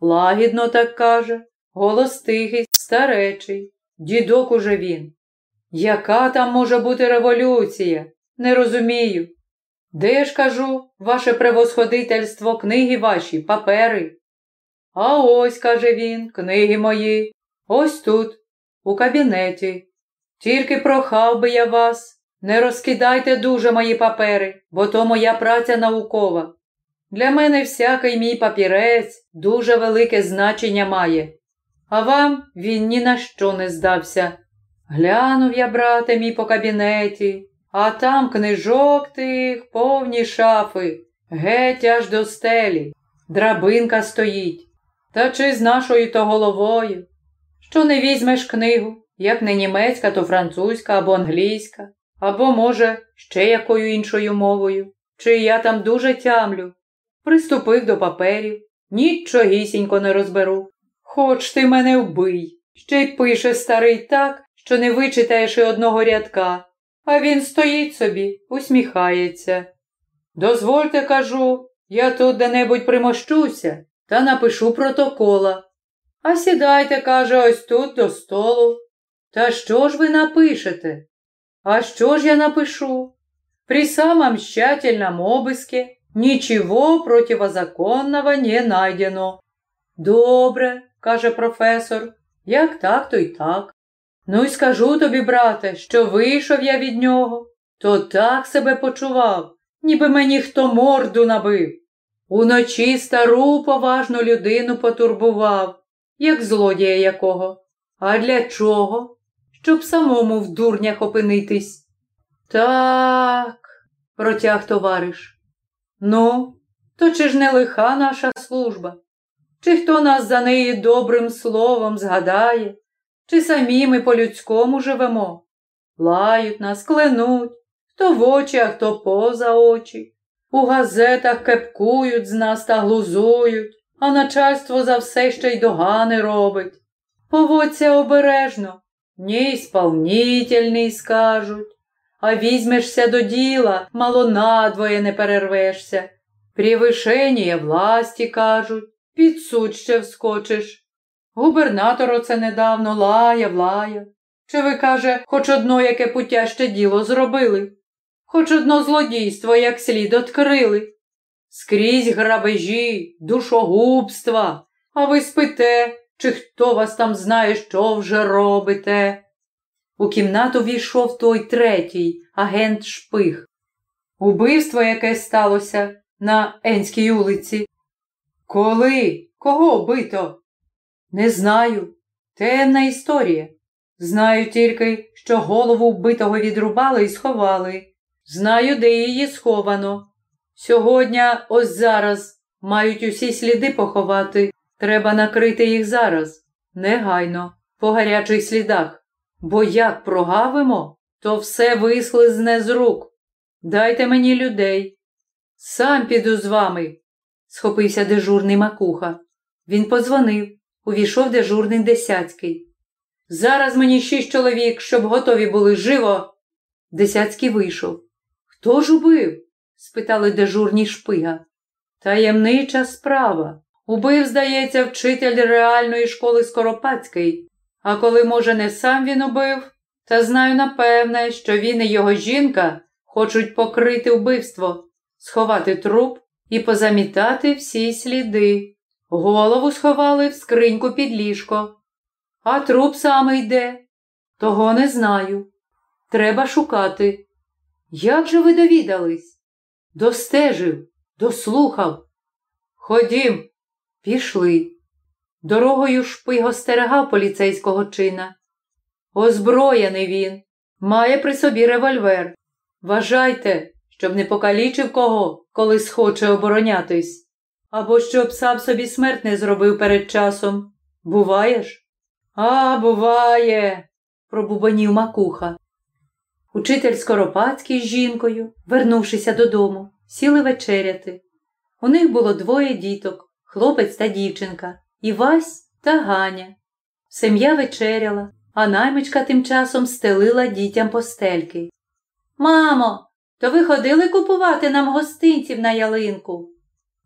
Лагідно так каже, голос тихий, старечий, дідок уже він. Яка там може бути революція? Не розумію. Де ж кажу, ваше превосходительство, книги ваші, папери? А ось, каже він, книги мої, ось тут, у кабінеті. Тільки прохав би я вас, не розкидайте дуже мої папери, бо то моя праця наукова. Для мене всякий мій папірець дуже велике значення має, а вам він ні на що не здався. Глянув я, брате, мій по кабінеті, а там книжок тих повні шафи, геть аж до стелі. Драбинка стоїть. Та чи з нашою то головою? Що не візьмеш книгу, як не німецька, то французька або англійська, або, може, ще якою іншою мовою, чи я там дуже тямлю. Приступив до паперів, нічогісінько не розберу. Хоч ти мене вбий. Ще й пише старий так, що не вичитаєш і одного рядка, а він стоїть собі, усміхається. Дозвольте, кажу, я тут де-небудь примощуся та напишу протокола. А сідайте, каже, ось тут до столу. Та що ж ви напишете? А що ж я напишу? При самом тщательном обыске ничего противозаконного не найдено. Добре, каже професор, як так, то й так. Ну й скажу тобі, брате, що вийшов я від нього, то так себе почував, ніби мені хто морду набив. Уночі стару поважну людину потурбував, як злодія якого. А для чого? Щоб самому в дурнях опинитись. Так, протяг товариш. Ну, то чи ж не лиха наша служба? Чи хто нас за неї добрим словом згадає, чи самі ми по-людському живемо? Лають нас, кленуть, хто в очі, а хто поза очі. У газетах кепкують з нас та глузують, а начальство за все ще й догани робить. Поводься обережно, ні сповнітельний скажуть, а візьмешся до діла, мало надвоє не перервешся. Превишення власті кажуть, під суд ще вскочиш. Губернатор оце недавно лаяв, лаяв. Чи ви, каже, хоч одно яке путяще діло зробили? Хоч одно злодійство як слід открили. Скрізь грабежі, душогубства, а ви спите, чи хто вас там знає, що вже робите? У кімнату війшов той третій, агент Шпих. Убивство яке сталося на Енській улиці. Коли? Кого бито? Не знаю. Темна історія. Знаю тільки, що голову вбитого відрубали і сховали. Знаю, де її сховано. Сьогодні, ось зараз, мають усі сліди поховати. Треба накрити їх зараз, негайно, по гарячих слідах. Бо як прогавимо, то все вислизне з рук. Дайте мені людей. Сам піду з вами, схопився дежурний макуха. Він подзвонив, увійшов дежурний десяцький. Зараз мені шість чоловік, щоб готові були живо. Десяцький вийшов. Хто ж убив? спитали дежурні шпига. Таємнича справа. Убив, здається, вчитель реальної школи Скоропадської. А коли, може, не сам він убив, та знаю напевне, що він і його жінка хочуть покрити вбивство, сховати труп і позамітати всі сліди. Голову сховали в скриньку під ліжко. А труп саме йде. Того не знаю. Треба шукати. Як же ви довідались? Достежив, дослухав. Ходім, пішли. Дорогою шпиг остерегав поліцейського чина. Озброєний він, має при собі револьвер. Вважайте, щоб не покалічив кого, коли схоче оборонятись, або щоб сам собі смерть не зробив перед часом. Буваєш? А, буває, пробубанів макуха. Учитель Скоропадський з жінкою, вернувшися додому, сіли вечеряти. У них було двоє діток, хлопець та дівчинка, Івась та Ганя. Сем'я вечеряла, а наймичка тим часом стелила дітям постельки. Мамо, то ви ходили купувати нам гостинців на ялинку?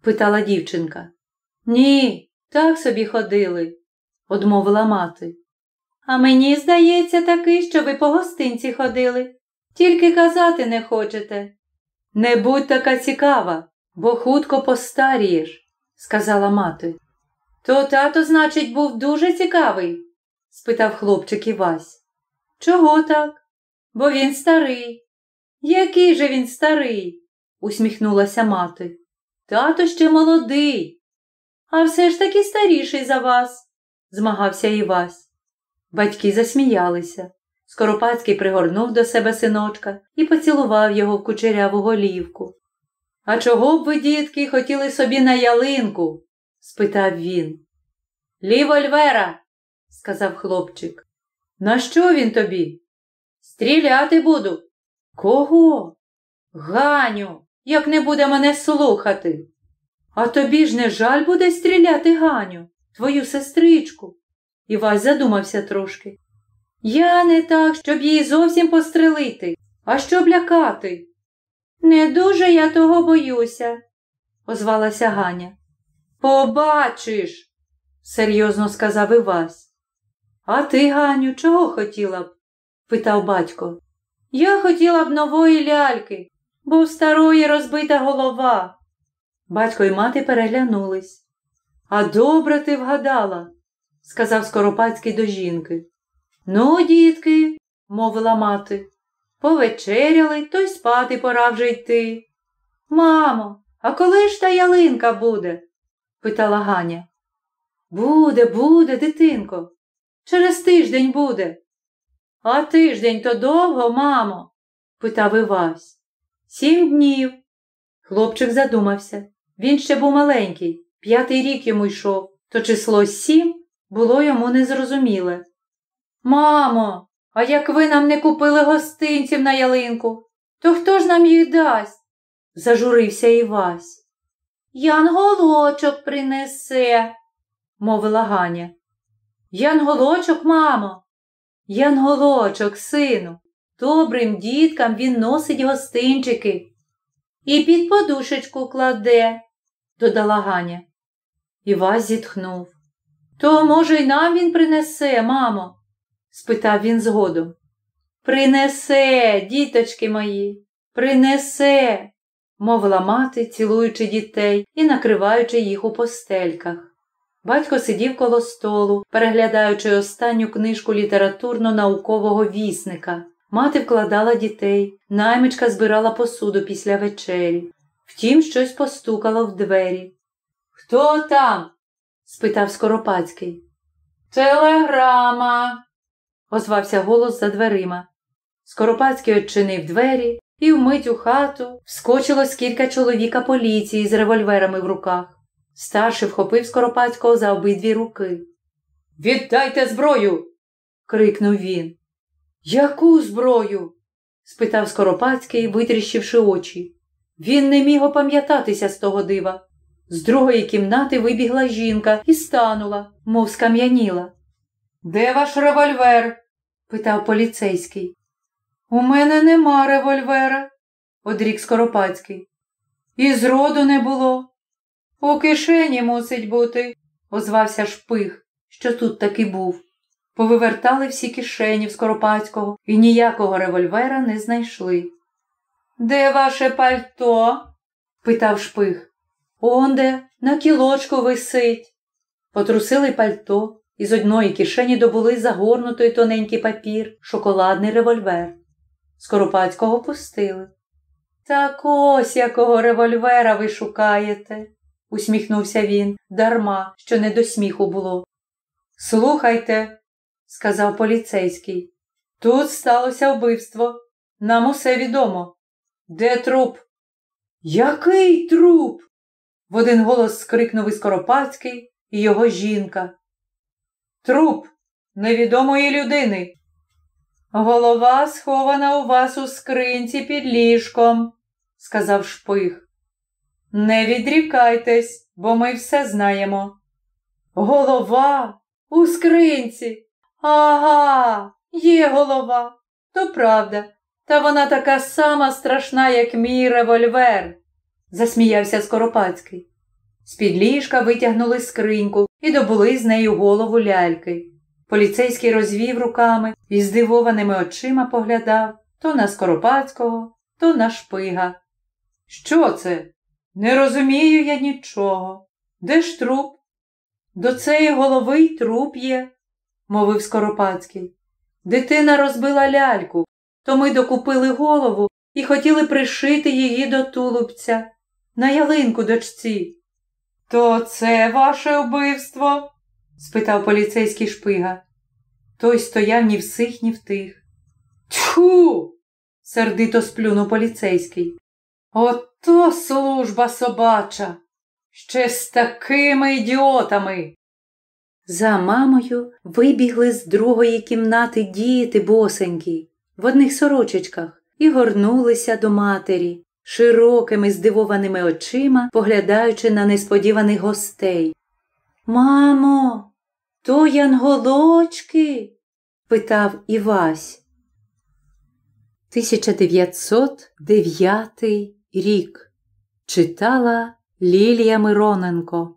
Питала дівчинка. Ні, так собі ходили, одмовила мати. А мені здається таки, що ви по гостинці ходили, тільки казати не хочете. Не будь така цікава, бо хутко постарієш, сказала мати. То тато, значить, був дуже цікавий? спитав хлопчик Івась. Чого так? Бо він старий. Який же він старий? усміхнулася мати. Тато ще молодий. А все ж таки старіший за вас, змагався Івась. Батьки засміялися. Скоропадський пригорнув до себе синочка і поцілував його в кучеряву голівку. А чого б ви, дітки, хотіли собі на ялинку? спитав він. Лівольвера, сказав хлопчик. На що він тобі? Стріляти буду. Кого? Ганю, як не буде мене слухати. А тобі ж не жаль буде стріляти, Ганю, твою сестричку. Івась задумався трошки. Я не так, щоб її зовсім пострелити, а щоб лякати. Не дуже я того боюся, озвалася Ганя. Побачиш, серйозно сказав Івась. А ти, Ганю, чого хотіла б? питав батько. Я хотіла б нової ляльки, бо в старої розбита голова. Батько й мати переглянулись. А добре ти вгадала, сказав Скоропадський до жінки. Ну, дітки, мовила мати, повечеряли, то й спати пора вже йти. Мамо, а коли ж та ялинка буде? питала Ганя. Буде, буде, дитинко. Через тиждень буде. А тиждень то довго, мамо? питав Івась. Сім днів. Хлопчик задумався. Він ще був маленький, п'ятий рік йому йшов, то число сім було йому незрозуміле. Мамо, а як ви нам не купили гостинців на ялинку, то хто ж нам їх дасть? зажурився Івась. Янголочок принесе, мовила Ганя. Янголочок, мамо, Янголочок, сину, добрим діткам він носить гостинчики. І під подушечку кладе, додала Ганя. Івась зітхнув. То, може, й нам він принесе, мамо? спитав він згодом. Принесе, діточки мої, принесе, мовила мати, цілуючи дітей і накриваючи їх у постельках. Батько сидів коло столу, переглядаючи останню книжку літературно-наукового вісника. Мати вкладала дітей, наймичка збирала посуду після вечері. Втім, щось постукало в двері. Хто там? спитав Скоропадський. Телеграма, озвався голос за дверима. Скоропадський odчинив двері, і вмить у хату вскочило кілька чоловіка поліції з револьверами в руках. Старший вхопив Скоропадського за обидві руки. Віддайте зброю. крикнув він. Яку зброю? спитав Скоропадський, витріщивши очі. Він не міг опам'ятатися з того дива. З другої кімнати вибігла жінка і станула, мов скам'яніла. Де ваш револьвер? питав поліцейський. У мене нема револьвера, одрік Скоропадський. І зроду не було. У кишені мусить бути, озвався шпих, що тут таки був. Повивертали всі кишені в Скоропадського і ніякого револьвера не знайшли. Де ваше пальто? питав шпих. Онде, на кілочку висить. Потрусили пальто і з одної кишені добули загорнутий тоненький папір, шоколадний револьвер. Скоропадського пустили. Так ось якого револьвера ви шукаєте, усміхнувся він, дарма, що не до сміху було. Слухайте, сказав поліцейський, тут сталося вбивство. Нам усе відомо. Де труп? Який труп? в один голос скрикнув і Скоропадський і його жінка. Труп невідомої людини. Голова схована у вас у скринці під ліжком, сказав шпих. Не відрікайтесь, бо ми все знаємо. Голова у скринці. Ага, є голова. То правда. Та вона така сама страшна, як мій револьвер, засміявся Скоропадський. З-під ліжка витягнули скриньку і добули з нею голову ляльки. Поліцейський розвів руками і здивованими очима поглядав то на Скоропадського, то на шпига. Що це? Не розумію я нічого. Де ж труп? До цієї голови й труп є, мовив Скоропадський. Дитина розбила ляльку, то ми докупили голову і хотіли пришити її до тулубця, на ялинку дочці. То це ваше вбивство? спитав поліцейський шпига. Той стояв ні в сих, ні в тих. Тьху. сердито сплюнув поліцейський. Ото служба собача. Ще з такими ідіотами. За мамою вибігли з другої кімнати діти босенькі, в одних сорочечках, і горнулися до матері, широкими здивованими очима, поглядаючи на несподіваних гостей. Мамо, то янголочки? питав Івась. 1909 рік читала Лілія Мироненко